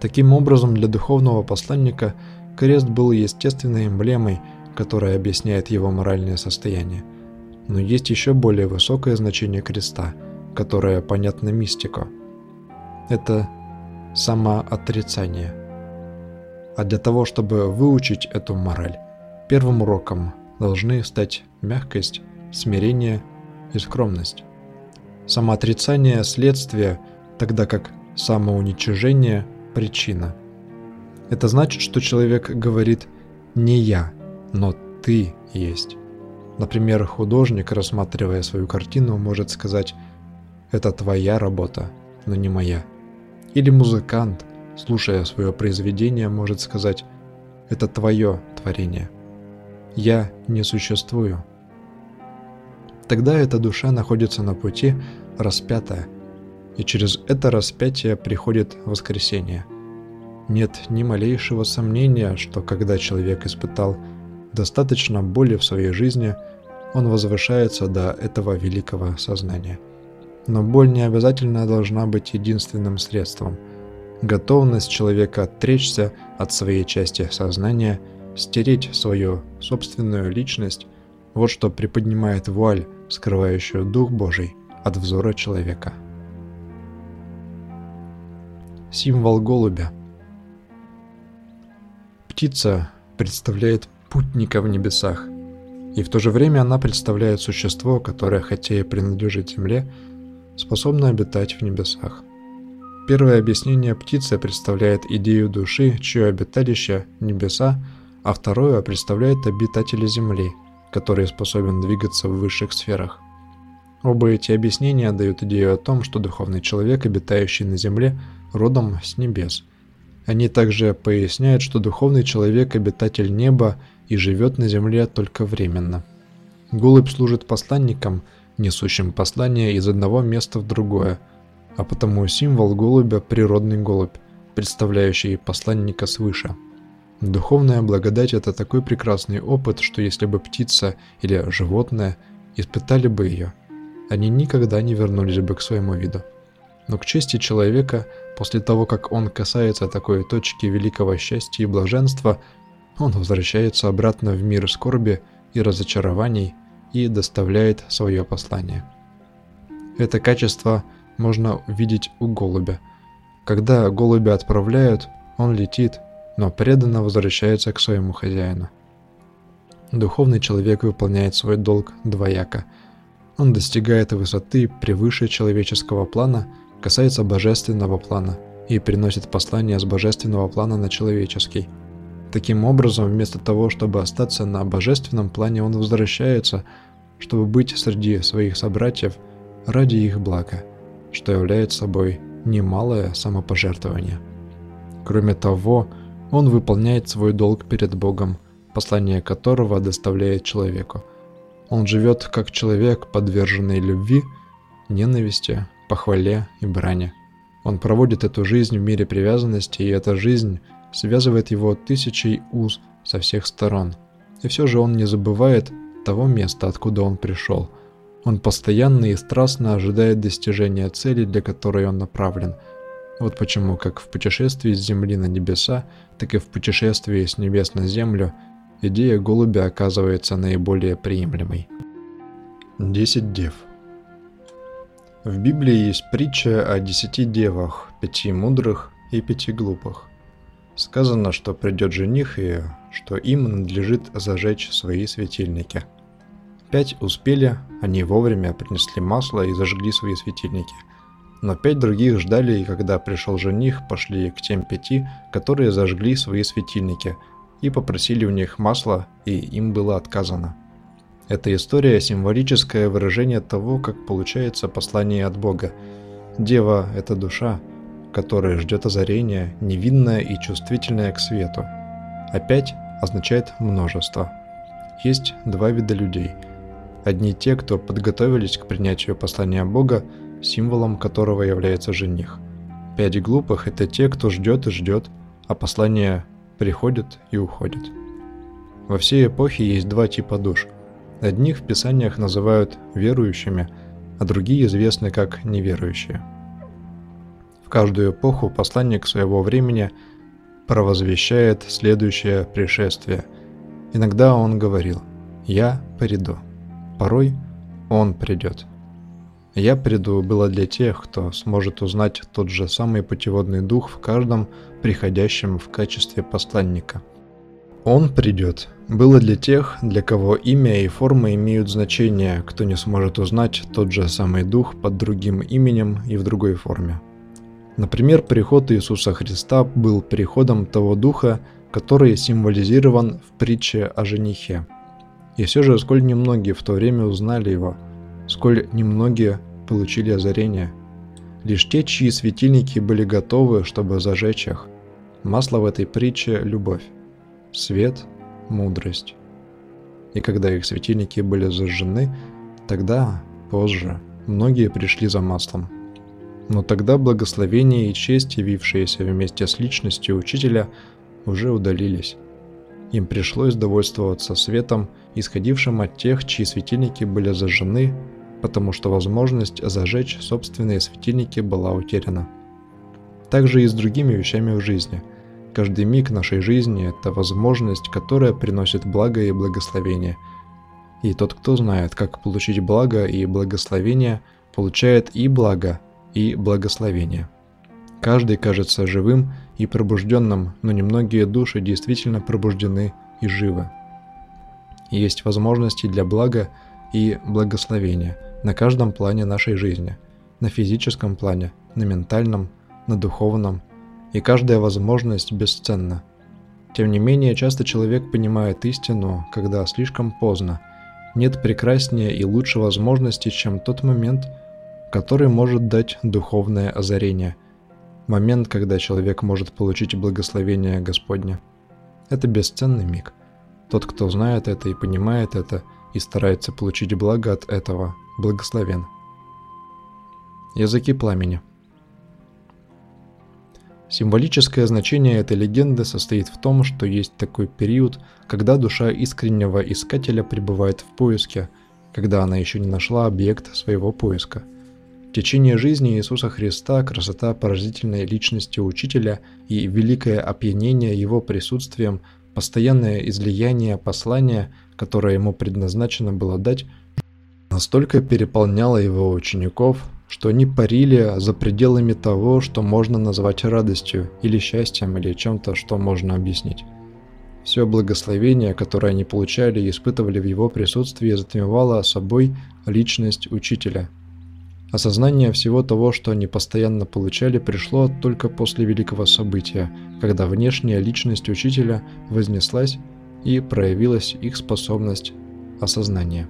Таким образом, для духовного посланника крест был естественной эмблемой – которое объясняет его моральное состояние. Но есть еще более высокое значение креста, которое понятно мистику. Это самоотрицание. А для того, чтобы выучить эту мораль, первым уроком должны стать мягкость, смирение и скромность. Самоотрицание – следствие, тогда как самоуничижение – причина. Это значит, что человек говорит «не я», но ты есть. Например, художник, рассматривая свою картину, может сказать «это твоя работа, но не моя». Или музыкант, слушая свое произведение, может сказать «это твое творение». «Я не существую». Тогда эта душа находится на пути распятая, и через это распятие приходит воскресение. Нет ни малейшего сомнения, что когда человек испытал достаточно боли в своей жизни, он возвышается до этого великого сознания. Но боль не обязательно должна быть единственным средством. Готовность человека отречься от своей части сознания, стереть свою собственную личность – вот что приподнимает вуаль, скрывающую Дух Божий от взора человека. Символ голубя. Птица представляет путника в небесах, и в то же время она представляет существо, которое, хотя и принадлежит земле, способно обитать в небесах. Первое объяснение птицы представляет идею души, чье обиталище – небеса, а второе представляет обитателя земли, который способен двигаться в высших сферах. Оба эти объяснения дают идею о том, что духовный человек, обитающий на земле, родом с небес. Они также поясняют, что духовный человек – обитатель неба и живет на земле только временно. Голубь служит посланником, несущим послание из одного места в другое, а потому символ голубя – природный голубь, представляющий посланника свыше. Духовная благодать – это такой прекрасный опыт, что если бы птица или животное испытали бы ее, они никогда не вернулись бы к своему виду. Но к чести человека, после того, как он касается такой точки великого счастья и блаженства, он возвращается обратно в мир скорби и разочарований и доставляет свое послание. Это качество можно увидеть у голубя. Когда голубя отправляют, он летит, но преданно возвращается к своему хозяину. Духовный человек выполняет свой долг двояко. Он достигает высоты превыше человеческого плана, касается божественного плана и приносит послание с божественного плана на человеческий – Таким образом, вместо того, чтобы остаться на божественном плане, он возвращается, чтобы быть среди своих собратьев ради их блага, что является собой немалое самопожертвование. Кроме того, он выполняет свой долг перед Богом, послание которого доставляет человеку. Он живет как человек, подверженный любви, ненависти, похвале и брани. Он проводит эту жизнь в мире привязанности, и эта жизнь – связывает его тысячей уз со всех сторон. И все же он не забывает того места, откуда он пришел. Он постоянно и страстно ожидает достижения цели, для которой он направлен. Вот почему как в путешествии с Земли на небеса, так и в путешествии с небес на Землю идея голубя оказывается наиболее приемлемой. 10 дев В Библии есть притча о десяти девах, пяти мудрых и пяти глупых. Сказано, что придет жених и что им надлежит зажечь свои светильники. Пять успели, они вовремя принесли масло и зажгли свои светильники. Но пять других ждали, и когда пришел жених, пошли к тем пяти, которые зажгли свои светильники, и попросили у них масла, и им было отказано. Эта история – символическое выражение того, как получается послание от Бога. Дева – это душа, которое ждет озарения, невинное и чувствительное к свету. Опять означает множество. Есть два вида людей. Одни те, кто подготовились к принятию послания Бога, символом которого является жених. Пять глупых – это те, кто ждет и ждет, а послание приходит и уходит. Во всей эпохе есть два типа душ. Одних в писаниях называют верующими, а другие известны как неверующие – в каждую эпоху посланник своего времени провозвещает следующее пришествие. Иногда он говорил «Я приду». Порой он придет. «Я приду» было для тех, кто сможет узнать тот же самый путеводный дух в каждом приходящем в качестве посланника. «Он придет» было для тех, для кого имя и форма имеют значение, кто не сможет узнать тот же самый дух под другим именем и в другой форме. Например, приход Иисуса Христа был приходом того духа, который символизирован в притче о женихе. И все же, сколь немногие в то время узнали его, сколь немногие получили озарение. Лишь те, чьи светильники были готовы, чтобы зажечь их. Масло в этой притче – любовь. Свет – мудрость. И когда их светильники были зажжены, тогда, позже, многие пришли за маслом. Но тогда благословение и честь, явившиеся вместе с личностью учителя, уже удалились. Им пришлось довольствоваться светом, исходившим от тех, чьи светильники были зажжены, потому что возможность зажечь собственные светильники была утеряна. Также и с другими вещами в жизни. Каждый миг нашей жизни – это возможность, которая приносит благо и благословение. И тот, кто знает, как получить благо и благословение, получает и благо, и благословение. Каждый кажется живым и пробужденным, но немногие души действительно пробуждены и живы. Есть возможности для блага и благословения на каждом плане нашей жизни, на физическом плане, на ментальном, на духовном, и каждая возможность бесценна. Тем не менее, часто человек понимает истину, когда слишком поздно. Нет прекраснее и лучше возможности, чем тот момент, который может дать духовное озарение. Момент, когда человек может получить благословение Господне. Это бесценный миг. Тот, кто знает это и понимает это, и старается получить благо от этого, благословен. Языки пламени. Символическое значение этой легенды состоит в том, что есть такой период, когда душа искреннего искателя пребывает в поиске, когда она еще не нашла объект своего поиска. В течение жизни Иисуса Христа красота поразительной личности Учителя и великое опьянение Его присутствием – Постоянное излияние послания, которое ему предназначено было дать, настолько переполняло его учеников, что они парили за пределами того, что можно назвать радостью или счастьем или чем-то, что можно объяснить. Все благословение, которое они получали и испытывали в его присутствии, затмевало собой личность учителя – Осознание всего того, что они постоянно получали, пришло только после великого события, когда внешняя личность учителя вознеслась и проявилась их способность осознания.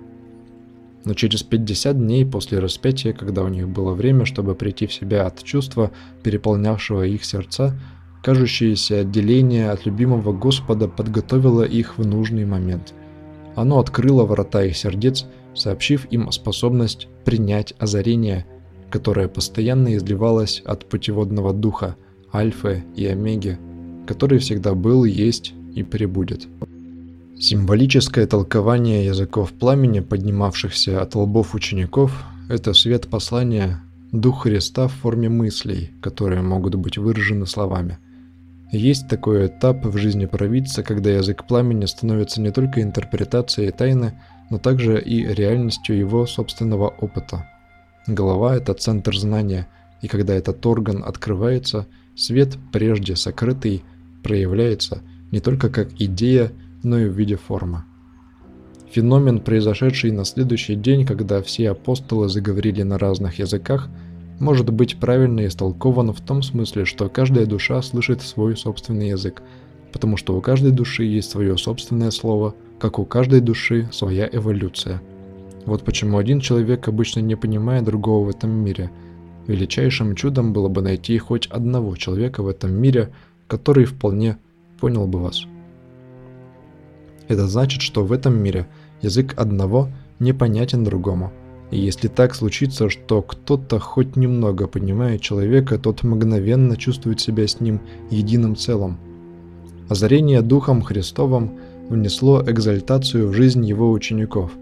Но через 50 дней после распятия, когда у них было время, чтобы прийти в себя от чувства, переполнявшего их сердца, кажущееся отделение от любимого Господа подготовило их в нужный момент. Оно открыло врата их сердец сообщив им способность принять озарение, которое постоянно изливалось от путеводного духа, альфы и омеги, который всегда был, есть и пребудет. Символическое толкование языков пламени, поднимавшихся от лбов учеников, это свет послания Дух Христа в форме мыслей, которые могут быть выражены словами. Есть такой этап в жизни провидца, когда язык пламени становится не только интерпретацией тайны, но также и реальностью его собственного опыта. Голова – это центр знания, и когда этот орган открывается, свет, прежде сокрытый, проявляется не только как идея, но и в виде формы. Феномен, произошедший на следующий день, когда все апостолы заговорили на разных языках, может быть правильно истолкован в том смысле, что каждая душа слышит свой собственный язык, потому что у каждой души есть свое собственное слово – как у каждой души своя эволюция. Вот почему один человек обычно не понимает другого в этом мире. Величайшим чудом было бы найти хоть одного человека в этом мире, который вполне понял бы вас. Это значит, что в этом мире язык одного непонятен другому. И если так случится, что кто-то хоть немного понимает человека, тот мгновенно чувствует себя с ним единым целым. Озарение Духом Христовым внесло экзальтацию в жизнь его учеников,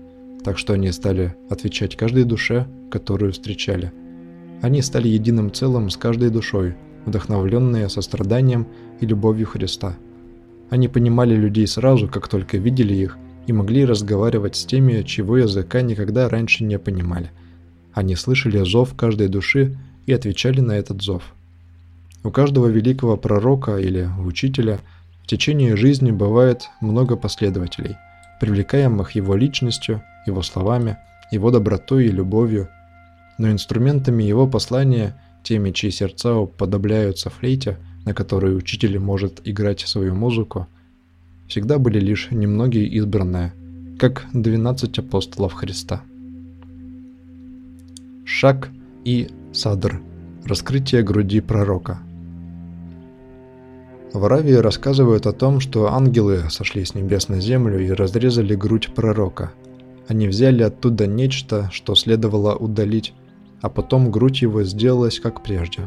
так что они стали отвечать каждой душе, которую встречали. Они стали единым целым с каждой душой, вдохновленные состраданием и любовью Христа. Они понимали людей сразу, как только видели их, и могли разговаривать с теми, чего языка никогда раньше не понимали. Они слышали зов каждой души и отвечали на этот зов. У каждого великого пророка или учителя – в течение жизни бывает много последователей, привлекаемых его личностью, его словами, его добротой и любовью, но инструментами его послания, теми, чьи сердца уподобляются флейте, на которой учитель может играть свою музыку, всегда были лишь немногие избранные, как 12 апостолов Христа. Шаг и садр. Раскрытие груди пророка. В Аравии рассказывают о том, что ангелы сошли с небес на землю и разрезали грудь пророка. Они взяли оттуда нечто, что следовало удалить, а потом грудь его сделалась как прежде.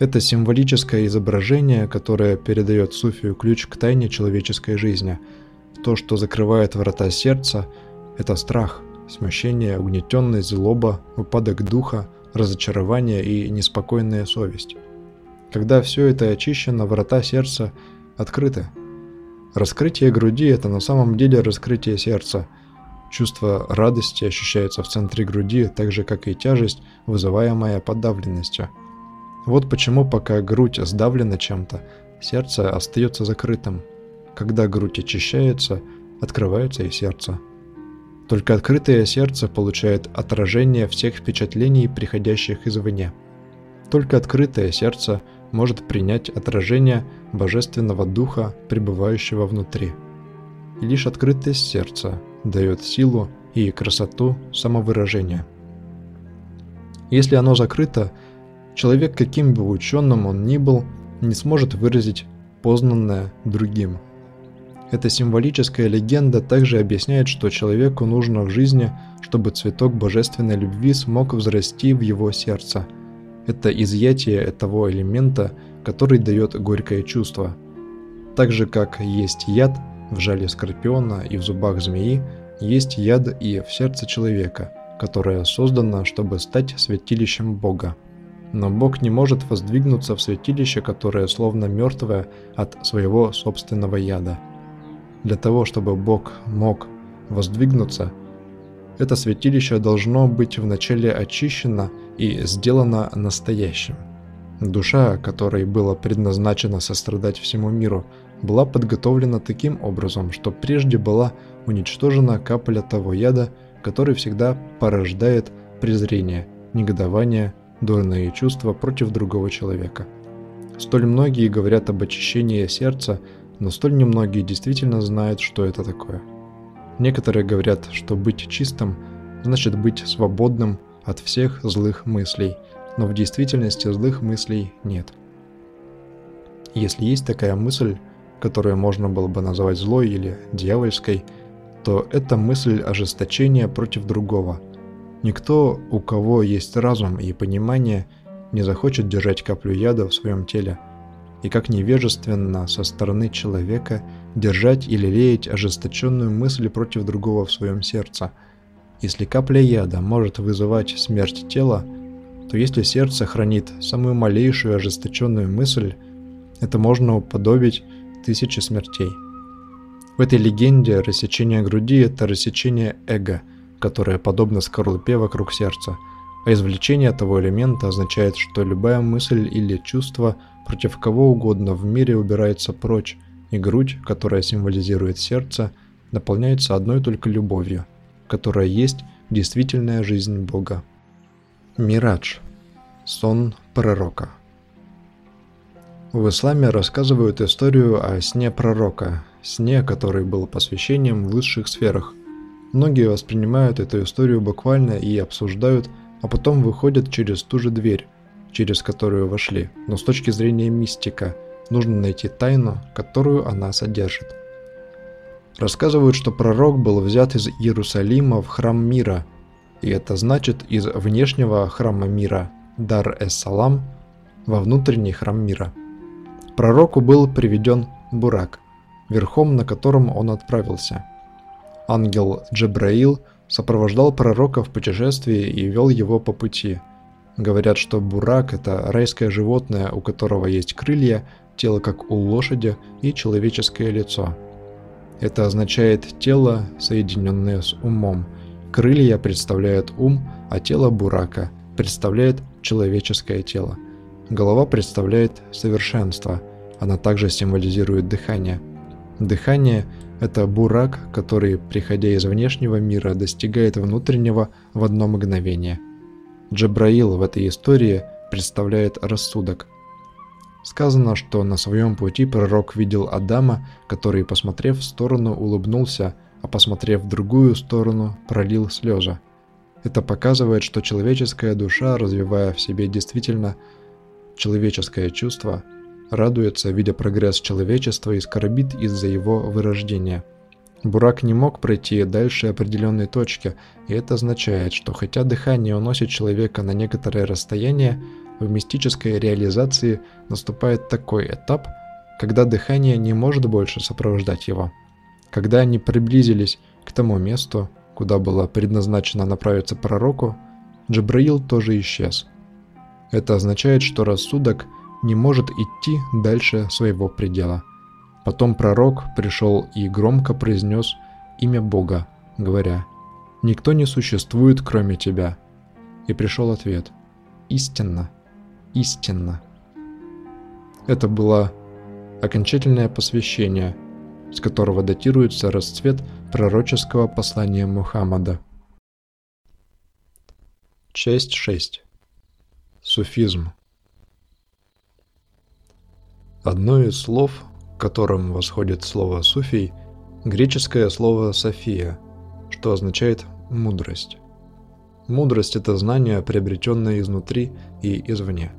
Это символическое изображение, которое передает Суфию ключ к тайне человеческой жизни. То, что закрывает врата сердца, это страх, смущение, угнетенность, злоба, упадок духа, разочарование и неспокойная совесть. Когда все это очищено, врата сердца открыты. Раскрытие груди – это на самом деле раскрытие сердца. Чувство радости ощущается в центре груди, так же как и тяжесть, вызываемая подавленностью. Вот почему пока грудь сдавлена чем-то, сердце остается закрытым. Когда грудь очищается, открывается и сердце. Только открытое сердце получает отражение всех впечатлений, приходящих извне. Только открытое сердце может принять отражение Божественного Духа, пребывающего внутри. И лишь открытость сердца дает силу и красоту самовыражения. Если оно закрыто, человек, каким бы ученым он ни был, не сможет выразить познанное другим – эта символическая легенда также объясняет, что человеку нужно в жизни, чтобы цветок божественной любви смог взрасти в его сердце. Это изъятие того элемента, который дает горькое чувство. Так же, как есть яд в жале скорпиона и в зубах змеи, есть яд и в сердце человека, которое создано, чтобы стать святилищем Бога. Но Бог не может воздвигнуться в святилище, которое словно мертвое от своего собственного яда – для того, чтобы Бог мог воздвигнуться, это святилище должно быть вначале очищено и сделано настоящим. Душа, которой было предназначено сострадать всему миру, была подготовлена таким образом, что прежде была уничтожена капля того яда, который всегда порождает презрение, негодование, дурные чувства против другого человека. Столь многие говорят об очищении сердца но столь немногие действительно знают, что это такое. Некоторые говорят, что быть чистым значит быть свободным от всех злых мыслей, но в действительности злых мыслей нет. Если есть такая мысль, которую можно было бы назвать злой или дьявольской, то это мысль ожесточения против другого. Никто, у кого есть разум и понимание, не захочет держать каплю яда в своем теле – и как невежественно со стороны человека держать или леять ожесточенную мысль против другого в своем сердце. Если капля яда может вызывать смерть тела, то если сердце хранит самую малейшую ожесточенную мысль, это можно уподобить тысячи смертей. В этой легенде рассечение груди – это рассечение эго, которое подобно скорлупе вокруг сердца, а извлечение того элемента означает, что любая мысль или чувство – против кого угодно в мире убирается прочь, и грудь, которая символизирует сердце, наполняется одной только любовью, которая есть действительная жизнь Бога. Мирадж. Сон пророка. В исламе рассказывают историю о сне пророка, сне, который был посвящением в высших сферах. Многие воспринимают эту историю буквально и обсуждают, а потом выходят через ту же дверь, через которую вошли, но с точки зрения мистика нужно найти тайну, которую она содержит. Рассказывают, что пророк был взят из Иерусалима в храм мира, и это значит из внешнего храма мира, Дар-эс-Салам, во внутренний храм мира. Пророку был приведен Бурак, верхом на котором он отправился. Ангел Джебраил сопровождал пророка в путешествии и вел его по пути – Говорят, что бурак – это райское животное, у которого есть крылья, тело как у лошади и человеческое лицо. Это означает тело, соединенное с умом. Крылья представляют ум, а тело бурака представляет человеческое тело. Голова представляет совершенство. Она также символизирует дыхание. Дыхание – это бурак, который, приходя из внешнего мира, достигает внутреннего в одно мгновение – Джабраил в этой истории представляет рассудок. Сказано, что на своем пути пророк видел Адама, который, посмотрев в сторону, улыбнулся, а посмотрев в другую сторону, пролил слезы. Это показывает, что человеческая душа, развивая в себе действительно человеческое чувство, радуется, видя прогресс человечества и скорбит из-за его вырождения. Бурак не мог пройти дальше определенной точки, и это означает, что хотя дыхание уносит человека на некоторое расстояние, в мистической реализации наступает такой этап, когда дыхание не может больше сопровождать его. Когда они приблизились к тому месту, куда было предназначено направиться пророку, Джабраил тоже исчез. Это означает, что рассудок не может идти дальше своего предела. Потом пророк пришел и громко произнес имя Бога, говоря «Никто не существует, кроме тебя». И пришел ответ «Истинно, истинно». Это было окончательное посвящение, с которого датируется расцвет пророческого послания Мухаммада. Часть 6. Суфизм. Одно из слов, которым восходит слово «суфий», греческое слово «софия», что означает «мудрость». Мудрость – это знание, приобретенное изнутри и извне.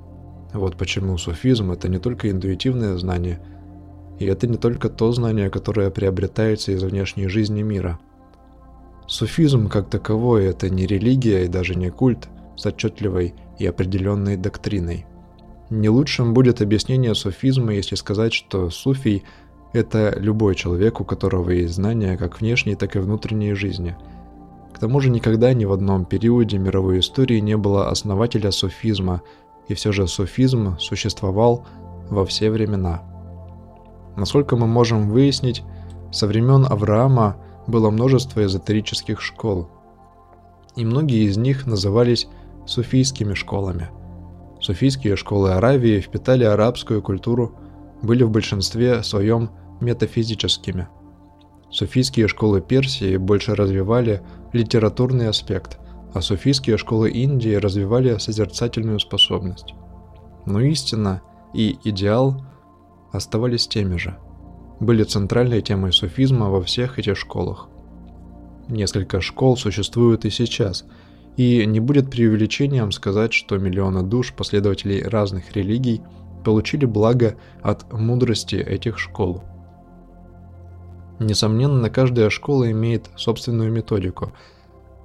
Вот почему суфизм – это не только интуитивное знание – и это не только то знание, которое приобретается из внешней жизни мира. Суфизм как таковой – это не религия и даже не культ с отчетливой и определенной доктриной. Не лучшим будет объяснение суфизма, если сказать, что суфий – это любой человек, у которого есть знания как внешней, так и внутренней жизни. К тому же никогда ни в одном периоде мировой истории не было основателя суфизма, и все же суфизм существовал во все времена – Насколько мы можем выяснить, со времен Авраама было множество эзотерических школ, и многие из них назывались суфийскими школами. Суфийские школы Аравии впитали арабскую культуру, были в большинстве своем метафизическими. Суфийские школы Персии больше развивали литературный аспект, а суфийские школы Индии развивали созерцательную способность. Но истина и идеал – оставались теми же. Были центральной темой суфизма во всех этих школах. Несколько школ существуют и сейчас, и не будет преувеличением сказать, что миллионы душ последователей разных религий получили благо от мудрости этих школ. Несомненно, каждая школа имеет собственную методику,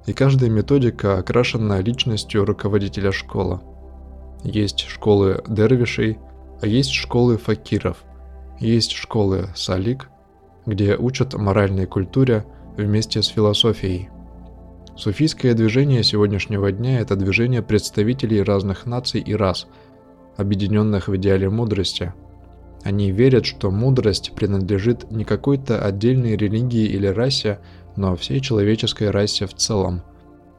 и каждая методика окрашена личностью руководителя школы. Есть школы дервишей – а есть школы факиров, есть школы салик, где учат моральной культуре вместе с философией. Суфийское движение сегодняшнего дня – это движение представителей разных наций и рас, объединенных в идеале мудрости. Они верят, что мудрость принадлежит не какой-то отдельной религии или расе, но всей человеческой расе в целом.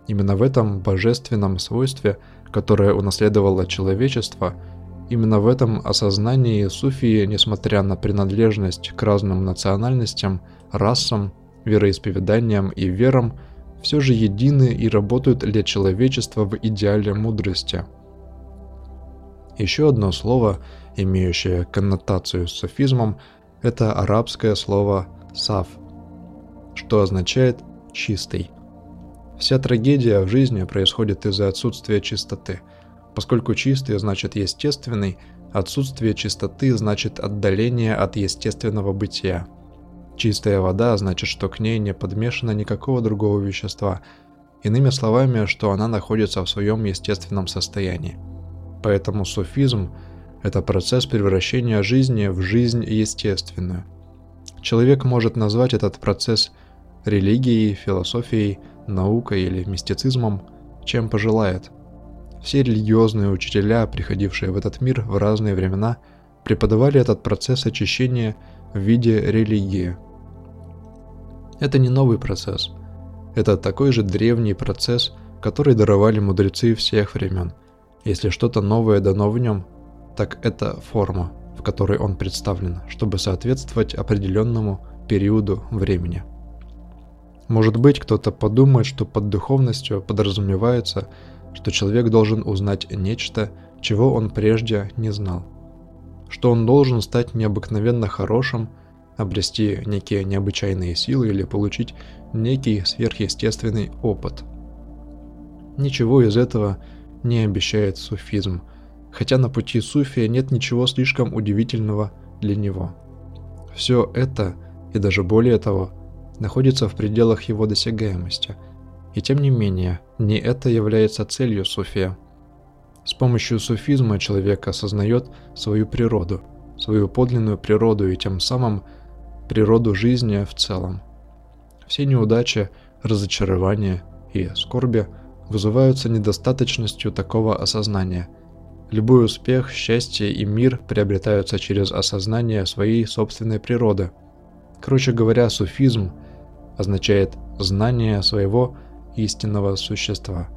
Именно в этом божественном свойстве, которое унаследовало человечество – Именно в этом осознании суфии, несмотря на принадлежность к разным национальностям, расам, вероисповеданиям и верам, все же едины и работают для человечества в идеале мудрости. Еще одно слово, имеющее коннотацию с суфизмом, это арабское слово «саф», что означает «чистый». Вся трагедия в жизни происходит из-за отсутствия чистоты – Поскольку чистый значит естественный, отсутствие чистоты значит отдаление от естественного бытия. Чистая вода значит, что к ней не подмешано никакого другого вещества, иными словами, что она находится в своем естественном состоянии. Поэтому суфизм – это процесс превращения жизни в жизнь естественную. Человек может назвать этот процесс религией, философией, наукой или мистицизмом, чем пожелает – все религиозные учителя, приходившие в этот мир в разные времена, преподавали этот процесс очищения в виде религии. Это не новый процесс. Это такой же древний процесс, который даровали мудрецы всех времен. Если что-то новое дано в нем, так это форма, в которой он представлен, чтобы соответствовать определенному периоду времени. Может быть, кто-то подумает, что под духовностью подразумевается – что человек должен узнать нечто, чего он прежде не знал, что он должен стать необыкновенно хорошим, обрести некие необычайные силы или получить некий сверхъестественный опыт. Ничего из этого не обещает суфизм, хотя на пути суфия нет ничего слишком удивительного для него. Все это, и даже более того, находится в пределах его досягаемости. И тем не менее, не это является целью суфия. С помощью суфизма человек осознает свою природу, свою подлинную природу и тем самым природу жизни в целом. Все неудачи, разочарования и скорби вызываются недостаточностью такого осознания. Любой успех, счастье и мир приобретаются через осознание своей собственной природы. Короче говоря, суфизм означает знание своего истинного существа,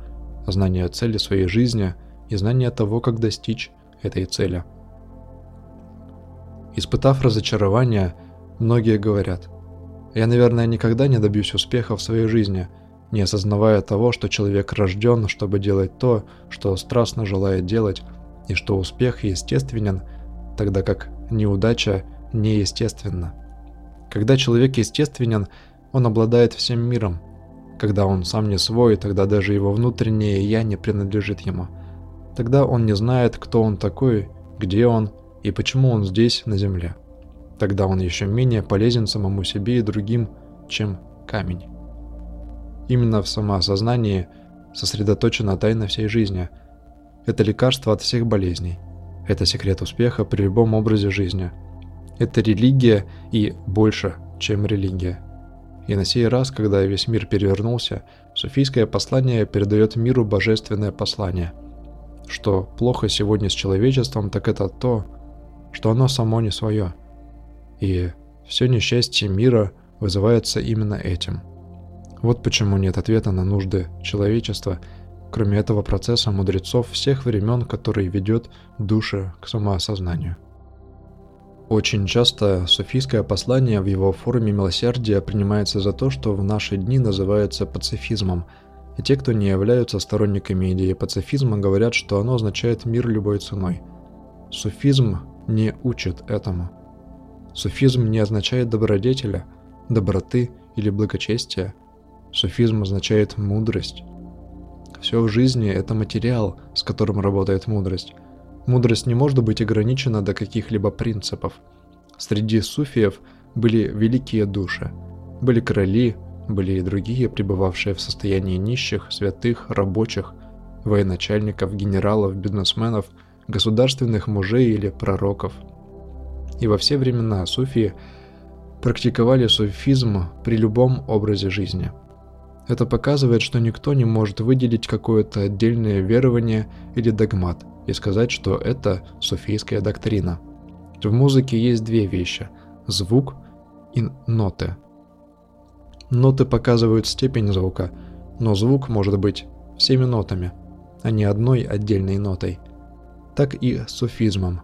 знание цели своей жизни и знание того, как достичь этой цели. Испытав разочарование, многие говорят, «Я, наверное, никогда не добьюсь успеха в своей жизни», не осознавая того, что человек рожден, чтобы делать то, что страстно желает делать, и что успех естественен, тогда как неудача неестественна. Когда человек естественен, он обладает всем миром. Когда он сам не свой, тогда даже его внутреннее «я» не принадлежит ему. Тогда он не знает, кто он такой, где он и почему он здесь, на земле. Тогда он еще менее полезен самому себе и другим, чем камень. Именно в самоосознании сосредоточена тайна всей жизни. Это лекарство от всех болезней. Это секрет успеха при любом образе жизни. Это религия и больше, чем религия. И на сей раз, когда весь мир перевернулся, суфийское послание передает миру божественное послание. Что плохо сегодня с человечеством, так это то, что оно само не свое. И все несчастье мира вызывается именно этим. Вот почему нет ответа на нужды человечества, кроме этого процесса мудрецов всех времен, который ведет души к самоосознанию. Очень часто суфийское послание в его форме милосердия принимается за то, что в наши дни называется пацифизмом, и те, кто не являются сторонниками идеи пацифизма, говорят, что оно означает мир любой ценой. Суфизм не учит этому. Суфизм не означает добродетеля, доброты или благочестия. Суфизм означает мудрость. Все в жизни – это материал, с которым работает мудрость. Мудрость не может быть ограничена до каких-либо принципов. Среди суфиев были великие души, были короли, были и другие, пребывавшие в состоянии нищих, святых, рабочих, военачальников, генералов, бизнесменов, государственных мужей или пророков. И во все времена суфии практиковали суфизм при любом образе жизни. Это показывает, что никто не может выделить какое-то отдельное верование или догмат – и сказать, что это суфийская доктрина. В музыке есть две вещи – звук и ноты. Ноты показывают степень звука, но звук может быть всеми нотами, а не одной отдельной нотой. Так и с суфизмом.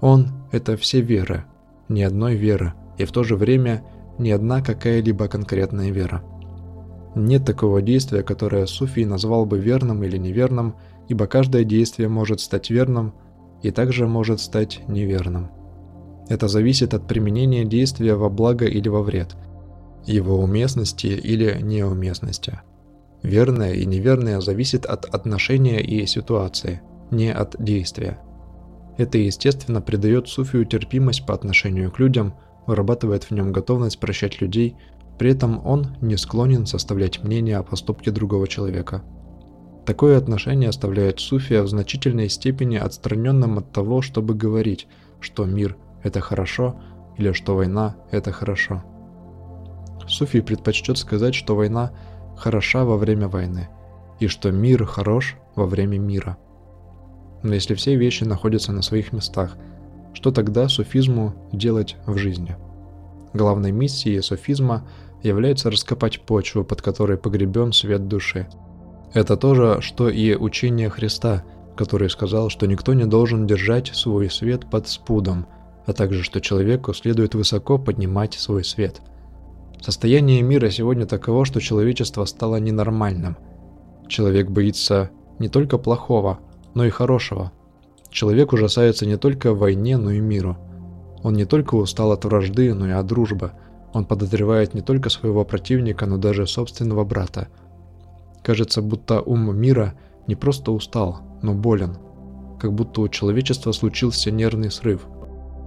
Он – это все веры, ни одной веры, и в то же время ни одна какая-либо конкретная вера. Нет такого действия, которое суфий назвал бы верным или неверным – ибо каждое действие может стать верным и также может стать неверным. Это зависит от применения действия во благо или во вред, его уместности или неуместности. Верное и неверное зависит от отношения и ситуации, не от действия. Это, естественно, придает суфию терпимость по отношению к людям, вырабатывает в нем готовность прощать людей, при этом он не склонен составлять мнение о поступке другого человека – Такое отношение оставляет суфия в значительной степени отстраненным от того, чтобы говорить, что мир – это хорошо или что война – это хорошо. Суфий предпочтет сказать, что война хороша во время войны, и что мир хорош во время мира. Но если все вещи находятся на своих местах, что тогда суфизму делать в жизни? Главной миссией суфизма является раскопать почву, под которой погребен свет души – это то же, что и учение Христа, который сказал, что никто не должен держать свой свет под спудом, а также что человеку следует высоко поднимать свой свет. Состояние мира сегодня таково, что человечество стало ненормальным. Человек боится не только плохого, но и хорошего. Человек ужасается не только войне, но и миру. Он не только устал от вражды, но и от дружбы. Он подозревает не только своего противника, но даже собственного брата. Кажется, будто ум мира не просто устал, но болен. Как будто у человечества случился нервный срыв.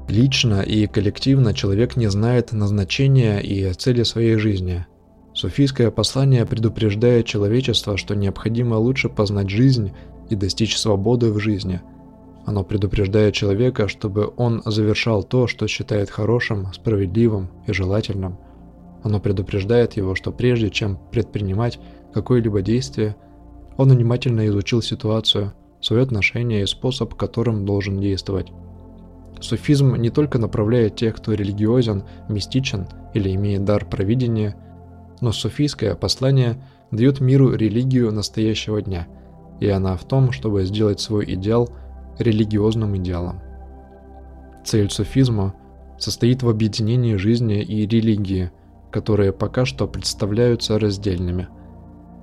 Лично и коллективно человек не знает назначения и цели своей жизни. Суфийское послание предупреждает человечество, что необходимо лучше познать жизнь и достичь свободы в жизни – оно предупреждает человека, чтобы он завершал то, что считает хорошим, справедливым и желательным. Оно предупреждает его, что прежде чем предпринимать какое-либо действие, он внимательно изучил ситуацию, свои отношения и способ, которым должен действовать. Суфизм не только направляет тех, кто религиозен, мистичен или имеет дар провидения, но суфийское послание дает миру религию настоящего дня, и она в том, чтобы сделать свой идеал – религиозным идеалам. Цель суфизма состоит в объединении жизни и религии, которые пока что представляются раздельными.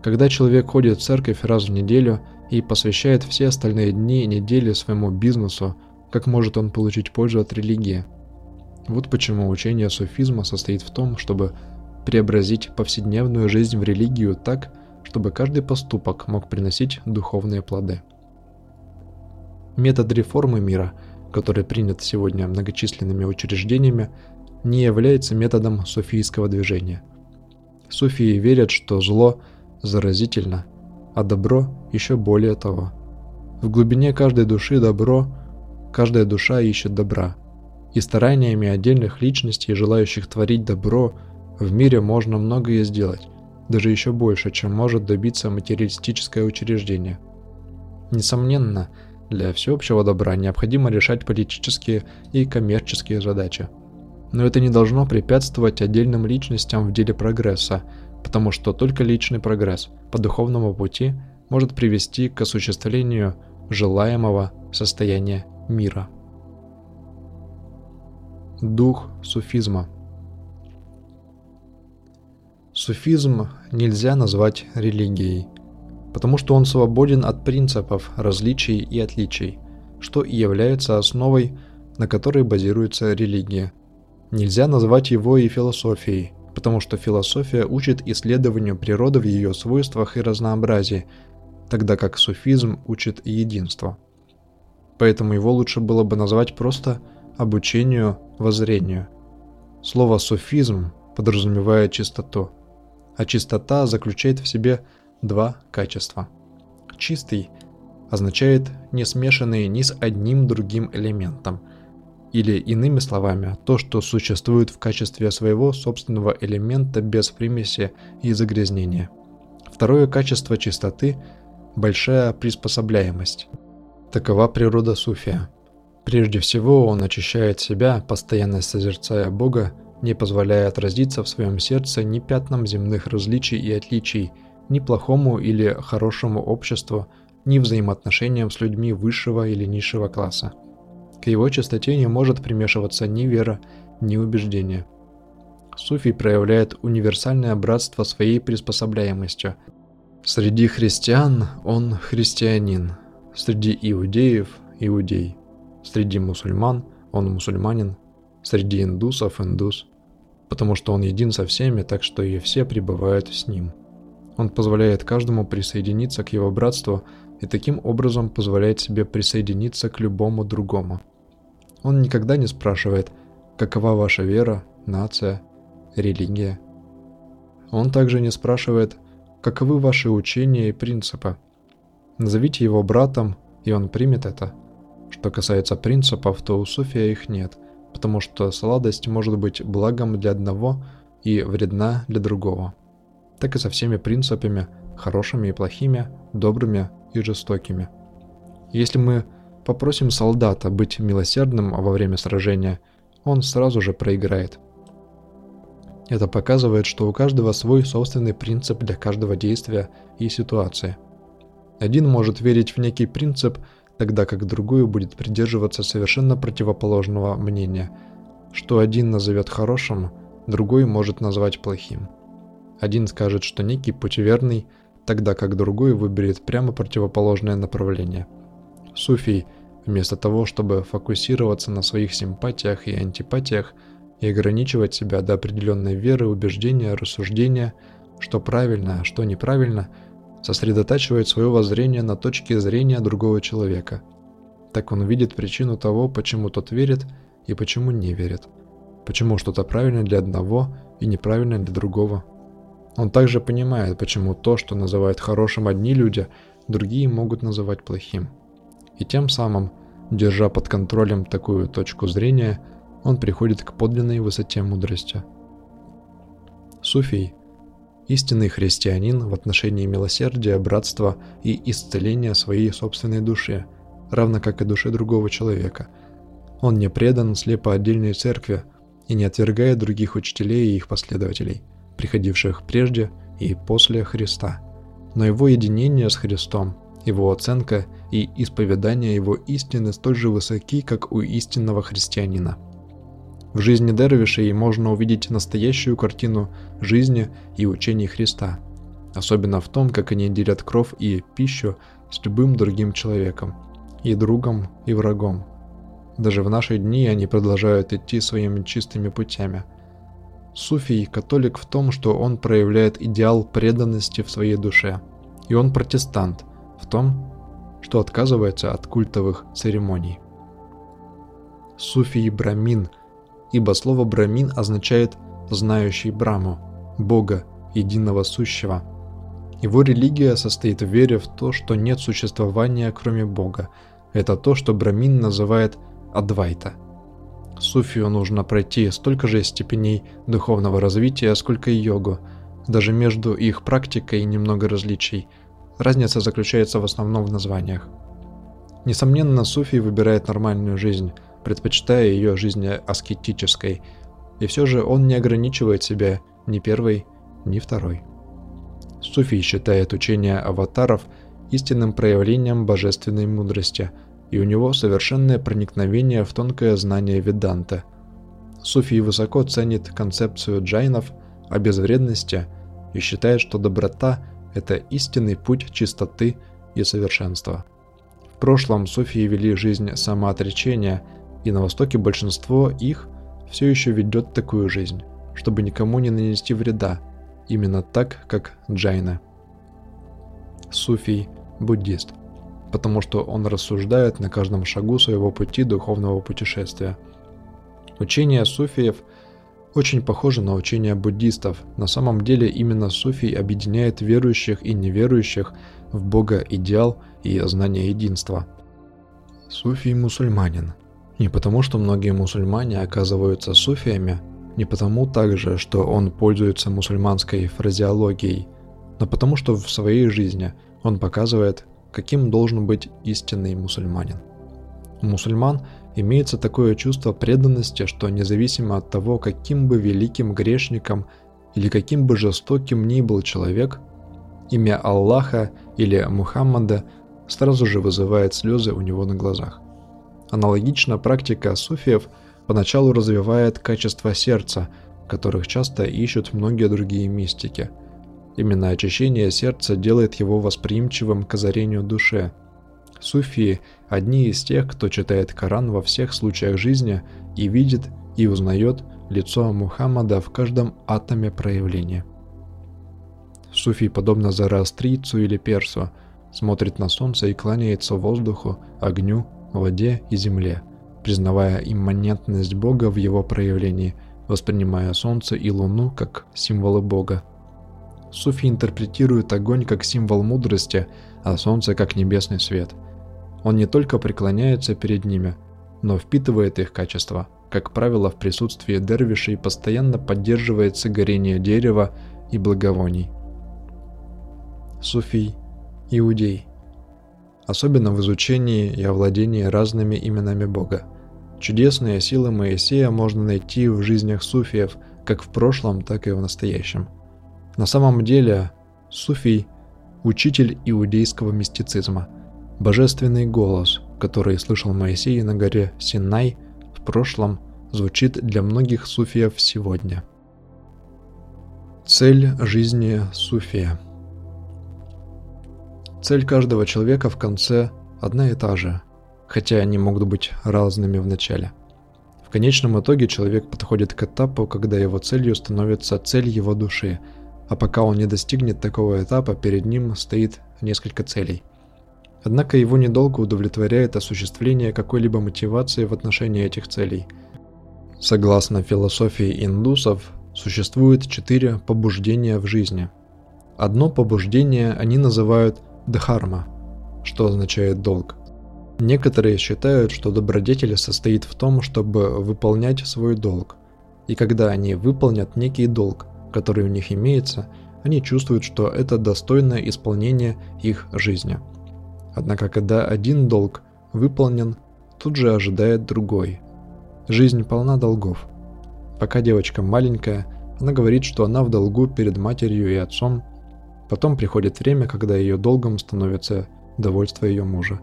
Когда человек ходит в церковь раз в неделю и посвящает все остальные дни и недели своему бизнесу, как может он получить пользу от религии? Вот почему учение суфизма состоит в том, чтобы преобразить повседневную жизнь в религию так, чтобы каждый поступок мог приносить духовные плоды. Метод реформы мира, который принят сегодня многочисленными учреждениями, не является методом суфийского движения. Суфии верят, что зло заразительно, а добро еще более того. В глубине каждой души добро, каждая душа ищет добра. И стараниями отдельных личностей, желающих творить добро, в мире можно многое сделать, даже еще больше, чем может добиться материалистическое учреждение. Несомненно, для всеобщего добра необходимо решать политические и коммерческие задачи. Но это не должно препятствовать отдельным личностям в деле прогресса, потому что только личный прогресс по духовному пути может привести к осуществлению желаемого состояния мира. Дух суфизма Суфизм нельзя назвать религией – потому что он свободен от принципов различий и отличий, что и является основой, на которой базируется религия. Нельзя назвать его и философией, потому что философия учит исследованию природы в ее свойствах и разнообразии, тогда как суфизм учит единство. Поэтому его лучше было бы назвать просто обучению воззрению. Слово «суфизм» подразумевает чистоту, а чистота заключает в себе Два качества. Чистый означает не смешанный ни с одним другим элементом, или иными словами, то, что существует в качестве своего собственного элемента без примеси и загрязнения. Второе качество чистоты – большая приспособляемость. Такова природа суфия. Прежде всего, он очищает себя, постоянно созерцая Бога, не позволяя отразиться в своем сердце ни пятнам земных различий и отличий – ни плохому или хорошему обществу, ни взаимоотношениям с людьми высшего или низшего класса. К его чистоте не может примешиваться ни вера, ни убеждение. Суфий проявляет универсальное братство своей приспособляемостью. Среди христиан он христианин, среди иудеев – иудей, среди мусульман он мусульманин, среди индусов – индус, потому что он един со всеми, так что и все пребывают с ним – он позволяет каждому присоединиться к его братству и таким образом позволяет себе присоединиться к любому другому. Он никогда не спрашивает, какова ваша вера, нация, религия. Он также не спрашивает, каковы ваши учения и принципы. Назовите его братом, и он примет это. Что касается принципов, то у София их нет, потому что сладость может быть благом для одного и вредна для другого так и со всеми принципами, хорошими и плохими, добрыми и жестокими. Если мы попросим солдата быть милосердным во время сражения, он сразу же проиграет. Это показывает, что у каждого свой собственный принцип для каждого действия и ситуации. Один может верить в некий принцип, тогда как другой будет придерживаться совершенно противоположного мнения. Что один назовет хорошим, другой может назвать плохим. Один скажет, что некий путь верный, тогда как другой выберет прямо противоположное направление. Суфий вместо того, чтобы фокусироваться на своих симпатиях и антипатиях и ограничивать себя до определенной веры, убеждения, рассуждения, что правильно, а что неправильно, сосредотачивает свое воззрение на точке зрения другого человека. Так он видит причину того, почему тот верит и почему не верит, почему что-то правильно для одного и неправильно для другого. Он также понимает, почему то, что называют хорошим одни люди, другие могут называть плохим. И тем самым, держа под контролем такую точку зрения, он приходит к подлинной высоте мудрости. Суфий – истинный христианин в отношении милосердия, братства и исцеления своей собственной души, равно как и души другого человека. Он не предан слепо отдельной церкви и не отвергает других учителей и их последователей – приходивших прежде и после Христа. Но его единение с Христом, его оценка и исповедание его истины столь же высоки, как у истинного христианина. В жизни Дервишей можно увидеть настоящую картину жизни и учений Христа, особенно в том, как они делят кровь и пищу с любым другим человеком, и другом, и врагом. Даже в наши дни они продолжают идти своими чистыми путями – Суфий католик в том, что он проявляет идеал преданности в своей душе, и он протестант в том, что отказывается от культовых церемоний. Суфий брамин, ибо слово брамин означает «знающий Браму», Бога, единого сущего. Его религия состоит в вере в то, что нет существования кроме Бога. Это то, что брамин называет Адвайта – Суфию нужно пройти столько же степеней духовного развития, сколько и йогу. Даже между их практикой немного различий. Разница заключается в основном в названиях. Несомненно, суфий выбирает нормальную жизнь, предпочитая ее жизни аскетической, и все же он не ограничивает себя ни первой, ни второй. Суфий считает учение аватаров истинным проявлением божественной мудрости – и у него совершенное проникновение в тонкое знание веданта. Суфий высоко ценит концепцию джайнов о безвредности и считает, что доброта – это истинный путь чистоты и совершенства. В прошлом суфии вели жизнь самоотречения, и на Востоке большинство их все еще ведет такую жизнь, чтобы никому не нанести вреда, именно так, как джайны. Суфий – буддист потому что он рассуждает на каждом шагу своего пути духовного путешествия. Учение суфиев очень похоже на учение буддистов. На самом деле именно суфий объединяет верующих и неверующих в Бога идеал и знание единства. Суфий мусульманин. Не потому, что многие мусульмане оказываются суфиями, не потому также, что он пользуется мусульманской фразеологией, но потому, что в своей жизни он показывает, каким должен быть истинный мусульманин. У мусульман имеется такое чувство преданности, что независимо от того, каким бы великим грешником или каким бы жестоким ни был человек, имя Аллаха или Мухаммада сразу же вызывает слезы у него на глазах. Аналогично практика суфиев поначалу развивает качество сердца, которых часто ищут многие другие мистики – Именно очищение сердца делает его восприимчивым к озарению душе. Суфии – одни из тех, кто читает Коран во всех случаях жизни и видит и узнает лицо Мухаммада в каждом атоме проявления. Суфий, подобно зороастрийцу или персу, смотрит на солнце и кланяется воздуху, огню, воде и земле, признавая имманентность Бога в его проявлении, воспринимая солнце и луну как символы Бога. Суфи интерпретирует огонь как символ мудрости, а солнце как небесный свет. Он не только преклоняется перед ними, но впитывает их качества. Как правило, в присутствии дервишей постоянно поддерживается горение дерева и благовоний. Суфий – иудей. Особенно в изучении и овладении разными именами Бога. Чудесные силы Моисея можно найти в жизнях суфиев, как в прошлом, так и в настоящем – на самом деле, суфий – учитель иудейского мистицизма, божественный голос, который слышал Моисей на горе Синай в прошлом, звучит для многих суфиев сегодня. Цель жизни суфия Цель каждого человека в конце одна и та же хотя они могут быть разными в начале. В конечном итоге человек подходит к этапу, когда его целью становится цель его души, а пока он не достигнет такого этапа, перед ним стоит несколько целей. Однако его недолго удовлетворяет осуществление какой-либо мотивации в отношении этих целей. Согласно философии индусов, существует четыре побуждения в жизни. Одно побуждение они называют дхарма, что означает долг. Некоторые считают, что добродетель состоит в том, чтобы выполнять свой долг. И когда они выполнят некий долг, который у них имеется, они чувствуют, что это достойное исполнение их жизни. Однако, когда один долг выполнен, тут же ожидает другой. Жизнь полна долгов. Пока девочка маленькая, она говорит, что она в долгу перед матерью и отцом. Потом приходит время, когда ее долгом становится довольство ее мужа.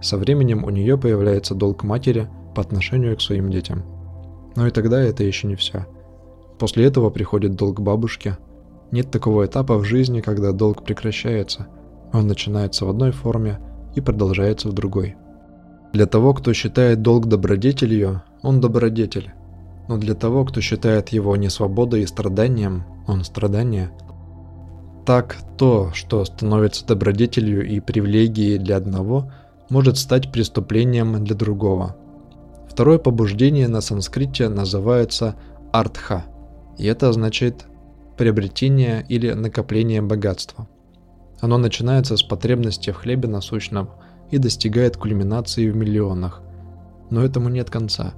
Со временем у нее появляется долг матери по отношению к своим детям. Но и тогда это еще не все. После этого приходит долг бабушки. Нет такого этапа в жизни, когда долг прекращается. Он начинается в одной форме и продолжается в другой. Для того, кто считает долг добродетелью, он добродетель. Но для того, кто считает его несвободой и страданием, он страдание. Так, то, что становится добродетелью и привилегией для одного – может стать преступлением для другого. Второе побуждение на санскрите называется артха, и это означает приобретение или накопление богатства. Оно начинается с потребности в хлебе насущном и достигает кульминации в миллионах. Но этому нет конца.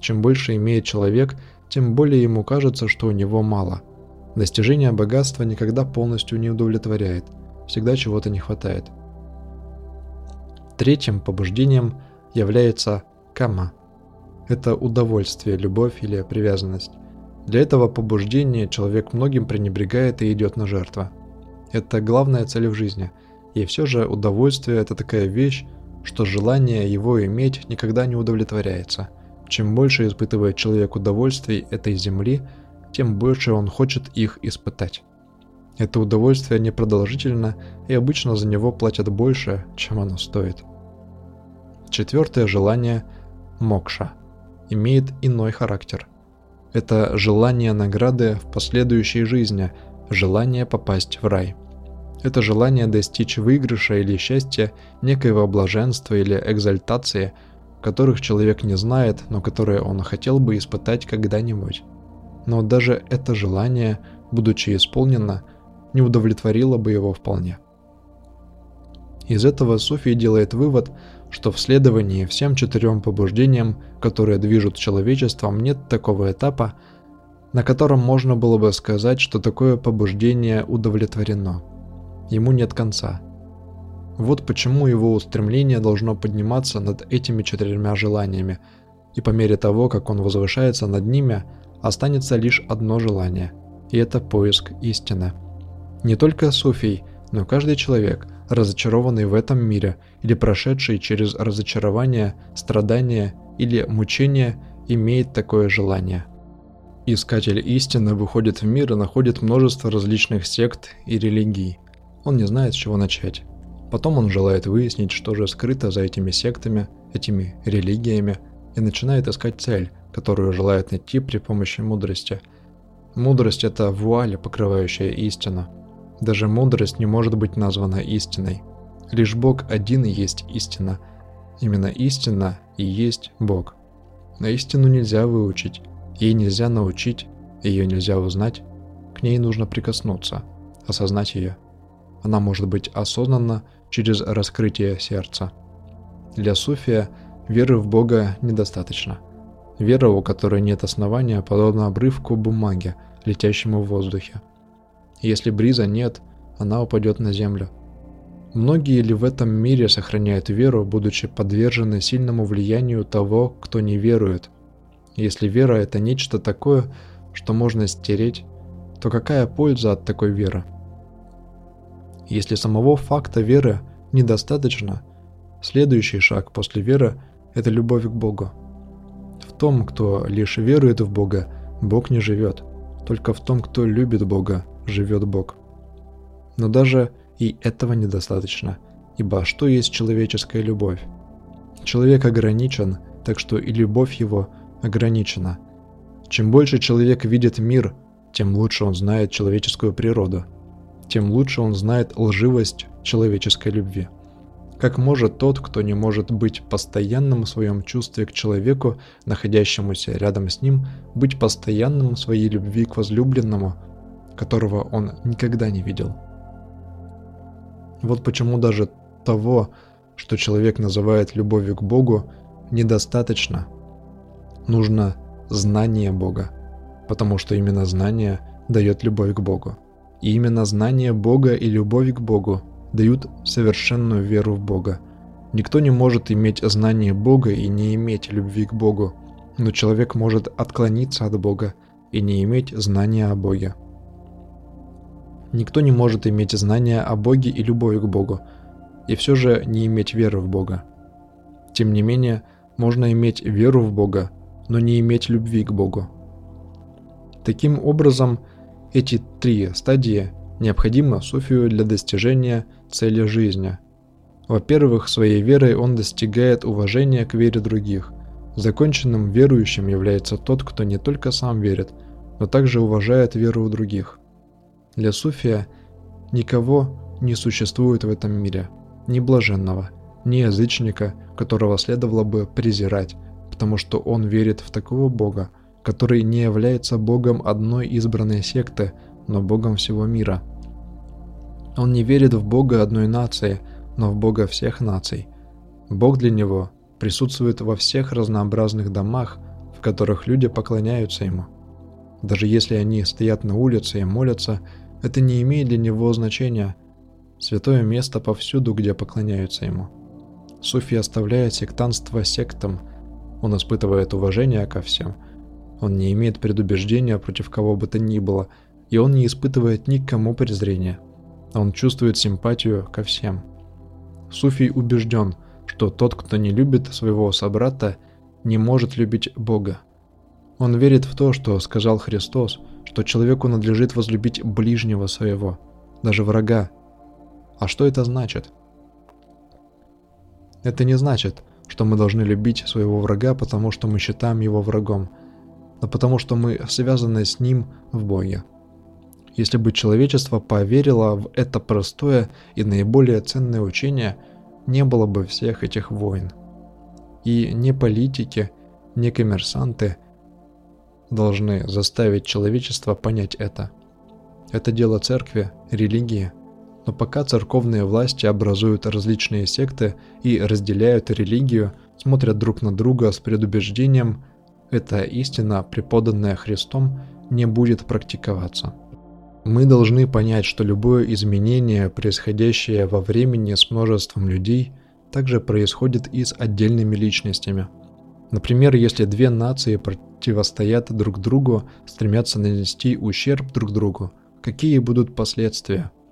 Чем больше имеет человек, тем более ему кажется, что у него мало. Достижение богатства никогда полностью не удовлетворяет, всегда чего-то не хватает – Третьим побуждением является кама. Это удовольствие, любовь или привязанность. Для этого побуждения человек многим пренебрегает и идет на жертву. Это главная цель в жизни. И все же удовольствие – это такая вещь, что желание его иметь никогда не удовлетворяется. Чем больше испытывает человек удовольствий этой земли, тем больше он хочет их испытать. Это удовольствие непродолжительно, и обычно за него платят больше, чем оно стоит. Четвертое желание – мокша – имеет иной характер. Это желание награды в последующей жизни, желание попасть в рай. Это желание достичь выигрыша или счастья, некоего блаженства или экзальтации, которых человек не знает, но которые он хотел бы испытать когда-нибудь. Но даже это желание, будучи исполнено, не удовлетворило бы его вполне. Из этого Суфий делает вывод, что в следовании всем четырем побуждениям, которые движут человечеством, нет такого этапа, на котором можно было бы сказать, что такое побуждение удовлетворено. Ему нет конца. Вот почему его устремление должно подниматься над этими четырьмя желаниями, и по мере того, как он возвышается над ними, останется лишь одно желание, и это поиск истины. Не только суфий, но каждый человек, разочарованный в этом мире или прошедший через разочарование, страдания или мучения, имеет такое желание. Искатель истины выходит в мир и находит множество различных сект и религий. Он не знает, с чего начать. Потом он желает выяснить, что же скрыто за этими сектами, этими религиями, и начинает искать цель, которую желает найти при помощи мудрости. Мудрость – это вуаль, покрывающая истину – даже мудрость не может быть названа истиной. Лишь Бог один и есть истина. Именно истина и есть Бог. Но истину нельзя выучить, ей нельзя научить, ее нельзя узнать. К ней нужно прикоснуться, осознать ее. Она может быть осознана через раскрытие сердца. Для суфия веры в Бога недостаточно. Вера, у которой нет основания, подобна обрывку бумаги, летящему в воздухе. Если бриза нет, она упадет на землю. Многие ли в этом мире сохраняют веру, будучи подвержены сильному влиянию того, кто не верует? Если вера – это нечто такое, что можно стереть, то какая польза от такой веры? Если самого факта веры недостаточно, следующий шаг после веры – это любовь к Богу. Том, кто лишь верует в Бога, Бог не живет. Только в том, кто любит Бога, живет Бог. Но даже и этого недостаточно, ибо что есть человеческая любовь? Человек ограничен, так что и любовь его ограничена. Чем больше человек видит мир, тем лучше он знает человеческую природу, тем лучше он знает лживость человеческой любви. Как может тот, кто не может быть постоянным в своем чувстве к человеку, находящемуся рядом с ним, быть постоянным в своей любви к возлюбленному, которого он никогда не видел? Вот почему даже того, что человек называет любовью к Богу, недостаточно. Нужно знание Бога, потому что именно знание дает любовь к Богу. И именно знание Бога и любовь к Богу дают совершенную веру в Бога. Никто не может иметь знание Бога и не иметь любви к Богу, но человек может отклониться от Бога и не иметь знания о Боге. Никто не может иметь знания о Боге и любовь к Богу, и все же не иметь веры в Бога. Тем не менее, можно иметь веру в Бога, но не иметь любви к Богу. Таким образом, эти три стадии необходимы Софию для достижения цели жизни. Во-первых, своей верой он достигает уважения к вере других. Законченным верующим является тот, кто не только сам верит, но также уважает веру у других. Для Суфия никого не существует в этом мире – ни блаженного, ни язычника, которого следовало бы презирать, потому что он верит в такого Бога, который не является Богом одной избранной секты, но Богом всего мира. Он не верит в Бога одной нации, но в Бога всех наций. Бог для него присутствует во всех разнообразных домах, в которых люди поклоняются Ему. Даже если они стоят на улице и молятся, это не имеет для него значения, Святое место повсюду, где поклоняются ему. Суфий оставляет сектанство сектам. Он испытывает уважение ко всем. Он не имеет предубеждения против кого бы то ни было, и он не испытывает никому презрения. Он чувствует симпатию ко всем. Суфий убежден, что тот, кто не любит своего собрата, не может любить Бога. Он верит в то, что сказал Христос, что человеку надлежит возлюбить ближнего своего, даже врага, а что это значит? Это не значит, что мы должны любить своего врага, потому что мы считаем его врагом, но потому что мы связаны с ним в Боге. Если бы человечество поверило в это простое и наиболее ценное учение, не было бы всех этих войн. И не политики, не коммерсанты должны заставить человечество понять это. Это дело церкви, религии – но пока церковные власти образуют различные секты и разделяют религию, смотрят друг на друга с предубеждением, эта истина, преподанная Христом, не будет практиковаться. Мы должны понять, что любое изменение, происходящее во времени с множеством людей, также происходит и с отдельными личностями. Например, если две нации противостоят друг другу, стремятся нанести ущерб друг другу, какие будут последствия –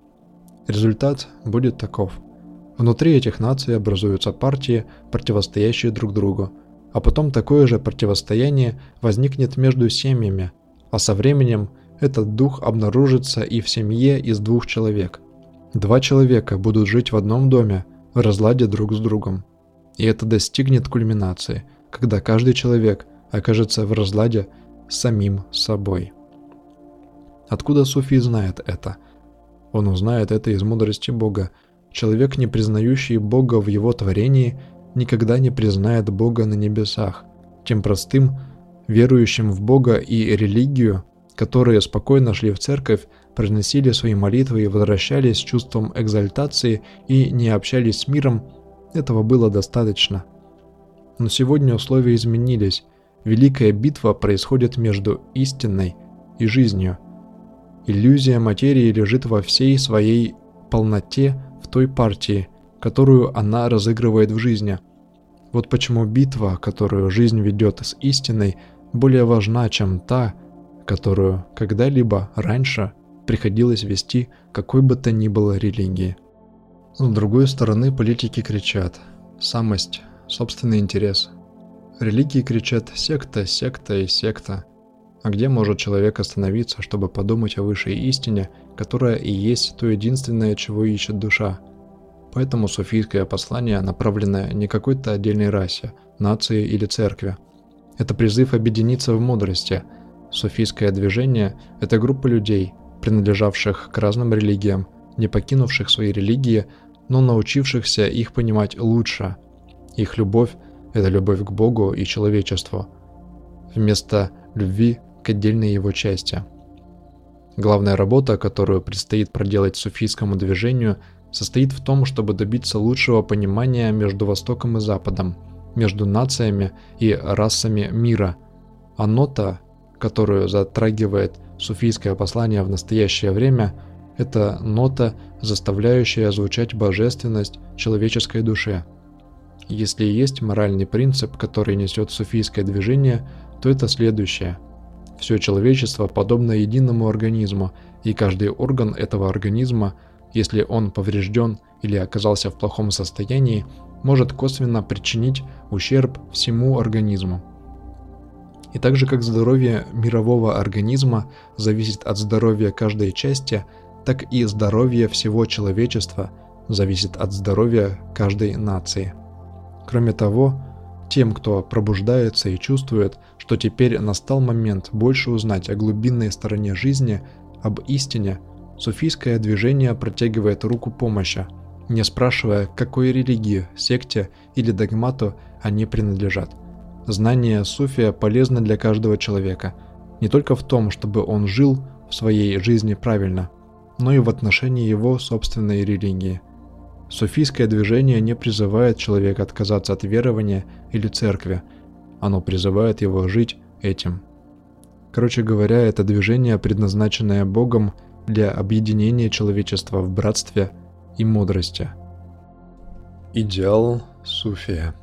Результат будет таков. Внутри этих наций образуются партии, противостоящие друг другу, а потом такое же противостояние возникнет между семьями, а со временем этот дух обнаружится и в семье из двух человек. Два человека будут жить в одном доме, в разладе друг с другом. И это достигнет кульминации, когда каждый человек окажется в разладе с самим собой. Откуда Суфий знает это – он узнает это из мудрости Бога. Человек, не признающий Бога в его творении, никогда не признает Бога на небесах. Тем простым, верующим в Бога и религию, которые спокойно шли в церковь, произносили свои молитвы и возвращались с чувством экзальтации и не общались с миром, этого было достаточно. Но сегодня условия изменились. Великая битва происходит между истиной и жизнью – Иллюзия материи лежит во всей своей полноте в той партии, которую она разыгрывает в жизни. Вот почему битва, которую жизнь ведет с истиной, более важна, чем та, которую когда-либо раньше приходилось вести какой бы то ни было религии. С другой стороны, политики кричат «самость», «собственный интерес». Религии кричат «секта», «секта» и «секта». А где может человек остановиться, чтобы подумать о высшей истине, которая и есть то единственное, чего ищет душа? Поэтому суфийское послание направлено не какой-то отдельной расе, нации или церкви. Это призыв объединиться в мудрости. Суфийское движение – это группа людей, принадлежавших к разным религиям, не покинувших свои религии, но научившихся их понимать лучше. Их любовь – это любовь к Богу и человечеству, вместо любви к отдельной его части. Главная работа, которую предстоит проделать суфийскому движению – состоит в том, чтобы добиться лучшего понимания между Востоком и Западом, между нациями и расами мира. Нота, которую затрагивает суфийское послание в настоящее время, это нота, заставляющая звучать божественность человеческой душе. Если есть моральный принцип, который несет суфийское движение, то это следующее. Все человечество подобно единому организму, и каждый орган этого организма – если он поврежден или оказался в плохом состоянии, может косвенно причинить ущерб всему организму. И так же как здоровье мирового организма зависит от здоровья каждой части, так и здоровье всего человечества зависит от здоровья каждой нации. Кроме того, тем, кто пробуждается и чувствует, что теперь настал момент больше узнать о глубинной стороне жизни, об истине – Суфийское движение протягивает руку помощи, не спрашивая, к какой религии, секте или догмату они принадлежат. Знание суфия полезно для каждого человека, не только в том, чтобы он жил в своей жизни правильно, но и в отношении его собственной религии. Суфийское движение не призывает человека отказаться от верования или церкви, оно призывает его жить этим. Короче говоря, это движение, предназначенное Богом – для объединения человечества в братстве и мудрости. Идеал суфия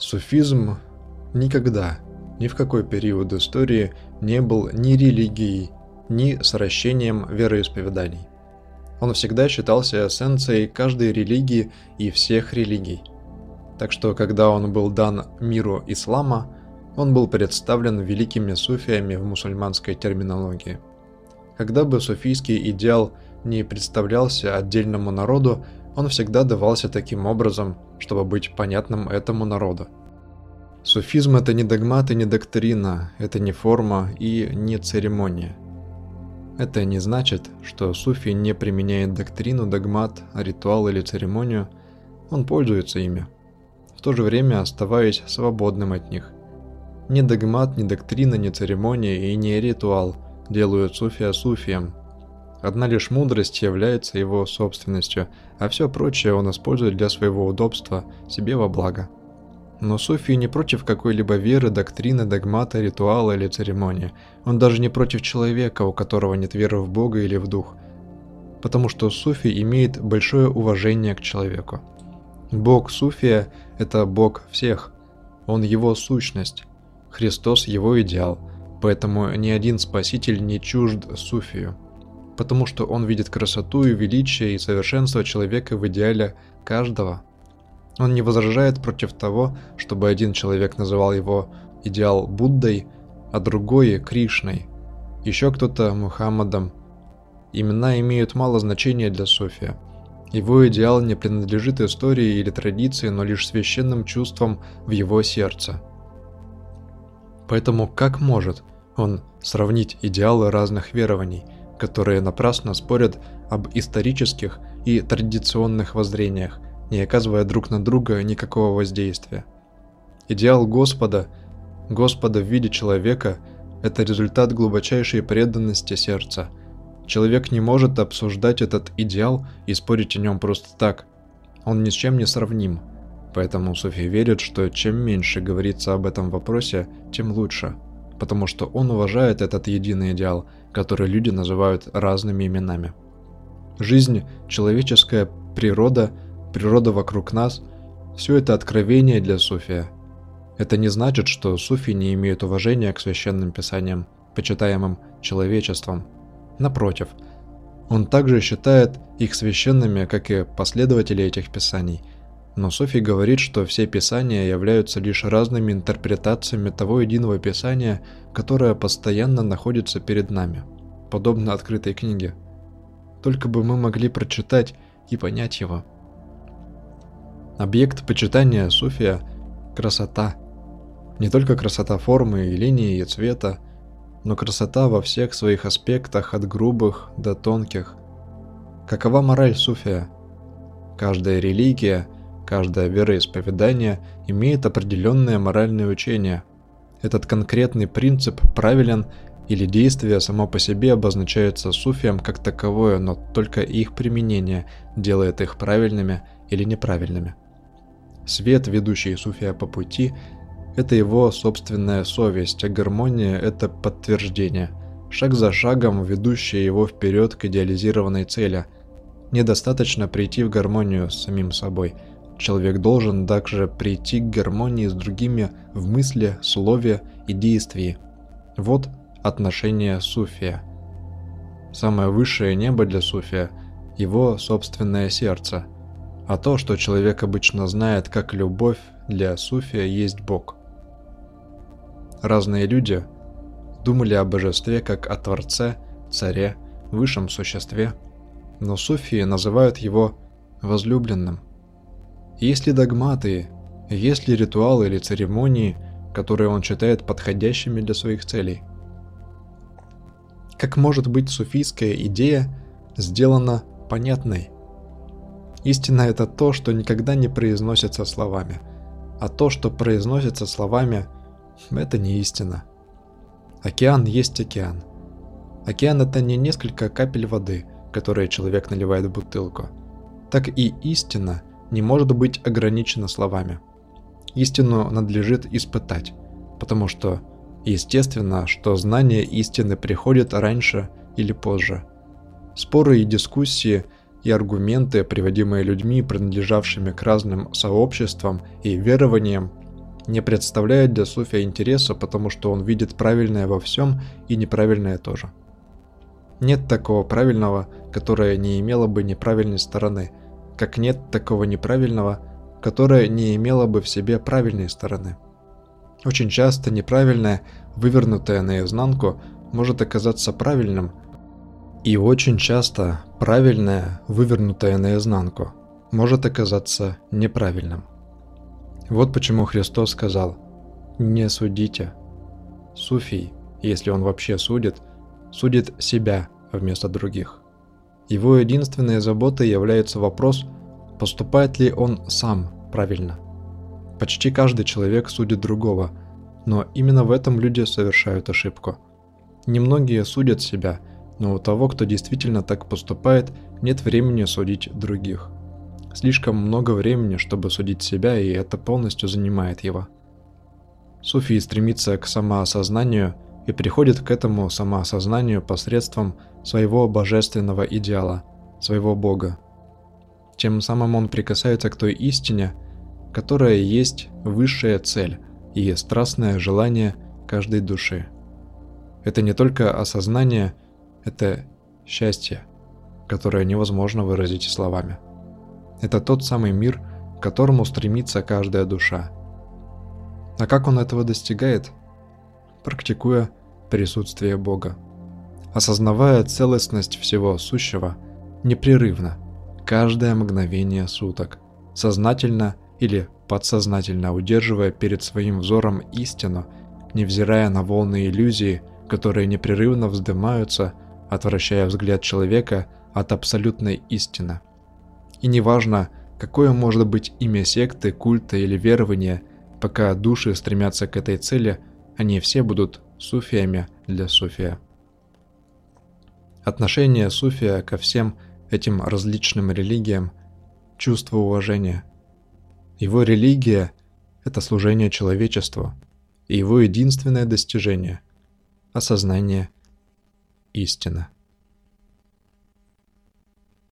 Суфизм никогда, ни в какой период истории не был ни религией, ни сращением вероисповеданий. Он всегда считался эссенцией каждой религии и всех религий. Так что, когда он был дан миру ислама, он был представлен великими суфиями в мусульманской терминологии – когда бы суфийский идеал не представлялся отдельному народу, он всегда давался таким образом, чтобы быть понятным этому народу. Суфизм – это не догмат и не доктрина, это не форма и не церемония. Это не значит, что суфи не применяет доктрину, догмат, ритуал или церемонию, он пользуется ими, в то же время оставаясь свободным от них. Ни догмат, ни доктрина, ни церемония и не ритуал – делают суфия суфием. Одна лишь мудрость является его собственностью, а все прочее он использует для своего удобства, себе во благо. Но суфий не против какой-либо веры, доктрины, догмата, ритуала или церемонии. Он даже не против человека, у которого нет веры в Бога или в Дух. Потому что суфий имеет большое уважение к человеку. Бог суфия – это Бог всех. Он его сущность. Христос – его идеал – Поэтому ни один спаситель не чужд суфию, потому что он видит красоту и величие и совершенство человека в идеале каждого. Он не возражает против того, чтобы один человек называл его идеал Буддой, а другой – Кришной, еще кто-то – Мухаммадом. Имена имеют мало значения для Суфия. Его идеал не принадлежит истории или традиции, но лишь священным чувствам в его сердце. Поэтому как может он сравнить идеалы разных верований, которые напрасно спорят об исторических и традиционных воззрениях, не оказывая друг на друга никакого воздействия. Идеал Господа, Господа в виде человека – это результат глубочайшей преданности сердца. Человек не может обсуждать этот идеал и спорить о нем просто так. Он ни с чем не сравним. Поэтому София верит, что чем меньше говорится об этом вопросе, тем лучше – потому что он уважает этот единый идеал, который люди называют разными именами. Жизнь, человеческая природа, природа вокруг нас – все это откровение для суфия. Это не значит, что суфи не имеют уважения к священным писаниям, почитаемым человечеством. Напротив, он также считает их священными, как и последователи этих писаний – но Софи говорит, что все писания являются лишь разными интерпретациями того единого писания, которое постоянно находится перед нами, подобно открытой книге. Только бы мы могли прочитать и понять его. Объект почитания суфия – красота. Не только красота формы и линии и цвета, но красота во всех своих аспектах от грубых до тонких. Какова мораль суфия? Каждая религия, каждое вероисповедание имеет определенное моральное учение. Этот конкретный принцип правилен или действие само по себе обозначается суфием как таковое, но только их применение делает их правильными или неправильными. Свет, ведущий суфия по пути, это его собственная совесть, а гармония – это подтверждение, шаг за шагом ведущее его вперед к идеализированной цели. Недостаточно прийти в гармонию с самим собой. Человек должен также прийти к гармонии с другими в мысли, слове и действии. Вот отношение суфия. Самое высшее небо для суфия – его собственное сердце – а то, что человек обычно знает как любовь, для суфия есть Бог. Разные люди думали о божестве как о Творце, Царе, Высшем Существе, но суфии называют его возлюбленным. Есть ли догматы, есть ли ритуалы или церемонии, которые он считает подходящими для своих целей? Как может быть суфийская идея сделана понятной – Истина – это то, что никогда не произносится словами. А то, что произносится словами – это не истина. Океан есть океан. Океан – это не несколько капель воды, которые человек наливает в бутылку. Так и истина не может быть ограничена словами. Истину надлежит испытать, потому что естественно, что знание истины приходит раньше или позже. Споры и дискуссии – и аргументы, приводимые людьми, принадлежавшими к разным сообществам и верованиям, не представляют для Суфия интереса, потому что он видит правильное во всем и неправильное тоже. Нет такого правильного, которое не имело бы неправильной стороны, как нет такого неправильного, которое не имело бы в себе правильной стороны. Очень часто неправильное, вывернутое наизнанку, может оказаться правильным – и очень часто правильное, вывернутое наизнанку, может оказаться неправильным. Вот почему Христос сказал «Не судите». Суфий, если он вообще судит, судит себя вместо других. Его единственной заботой является вопрос, поступает ли он сам правильно. Почти каждый человек судит другого, но именно в этом люди совершают ошибку. Немногие судят себя – но у того, кто действительно так поступает, нет времени судить других. Слишком много времени, чтобы судить себя, и это полностью занимает его. Суфий стремится к самоосознанию и приходит к этому самоосознанию посредством своего божественного идеала, своего Бога. Тем самым он прикасается к той истине, которая есть высшая цель и страстное желание каждой души. Это не только осознание – это счастье, которое невозможно выразить словами. Это тот самый мир, к которому стремится каждая душа. А как он этого достигает? Практикуя присутствие Бога. Осознавая целостность всего сущего непрерывно, каждое мгновение суток, сознательно или подсознательно удерживая перед своим взором истину, невзирая на волны иллюзии, которые непрерывно вздымаются отвращая взгляд человека от абсолютной истины. И неважно, какое может быть имя секты, культа или верования, пока души стремятся к этой цели, они все будут суфиями для суфия. Отношение суфия ко всем этим различным религиям – чувство уважения. Его религия – это служение человечеству, и его единственное достижение – осознание – истина.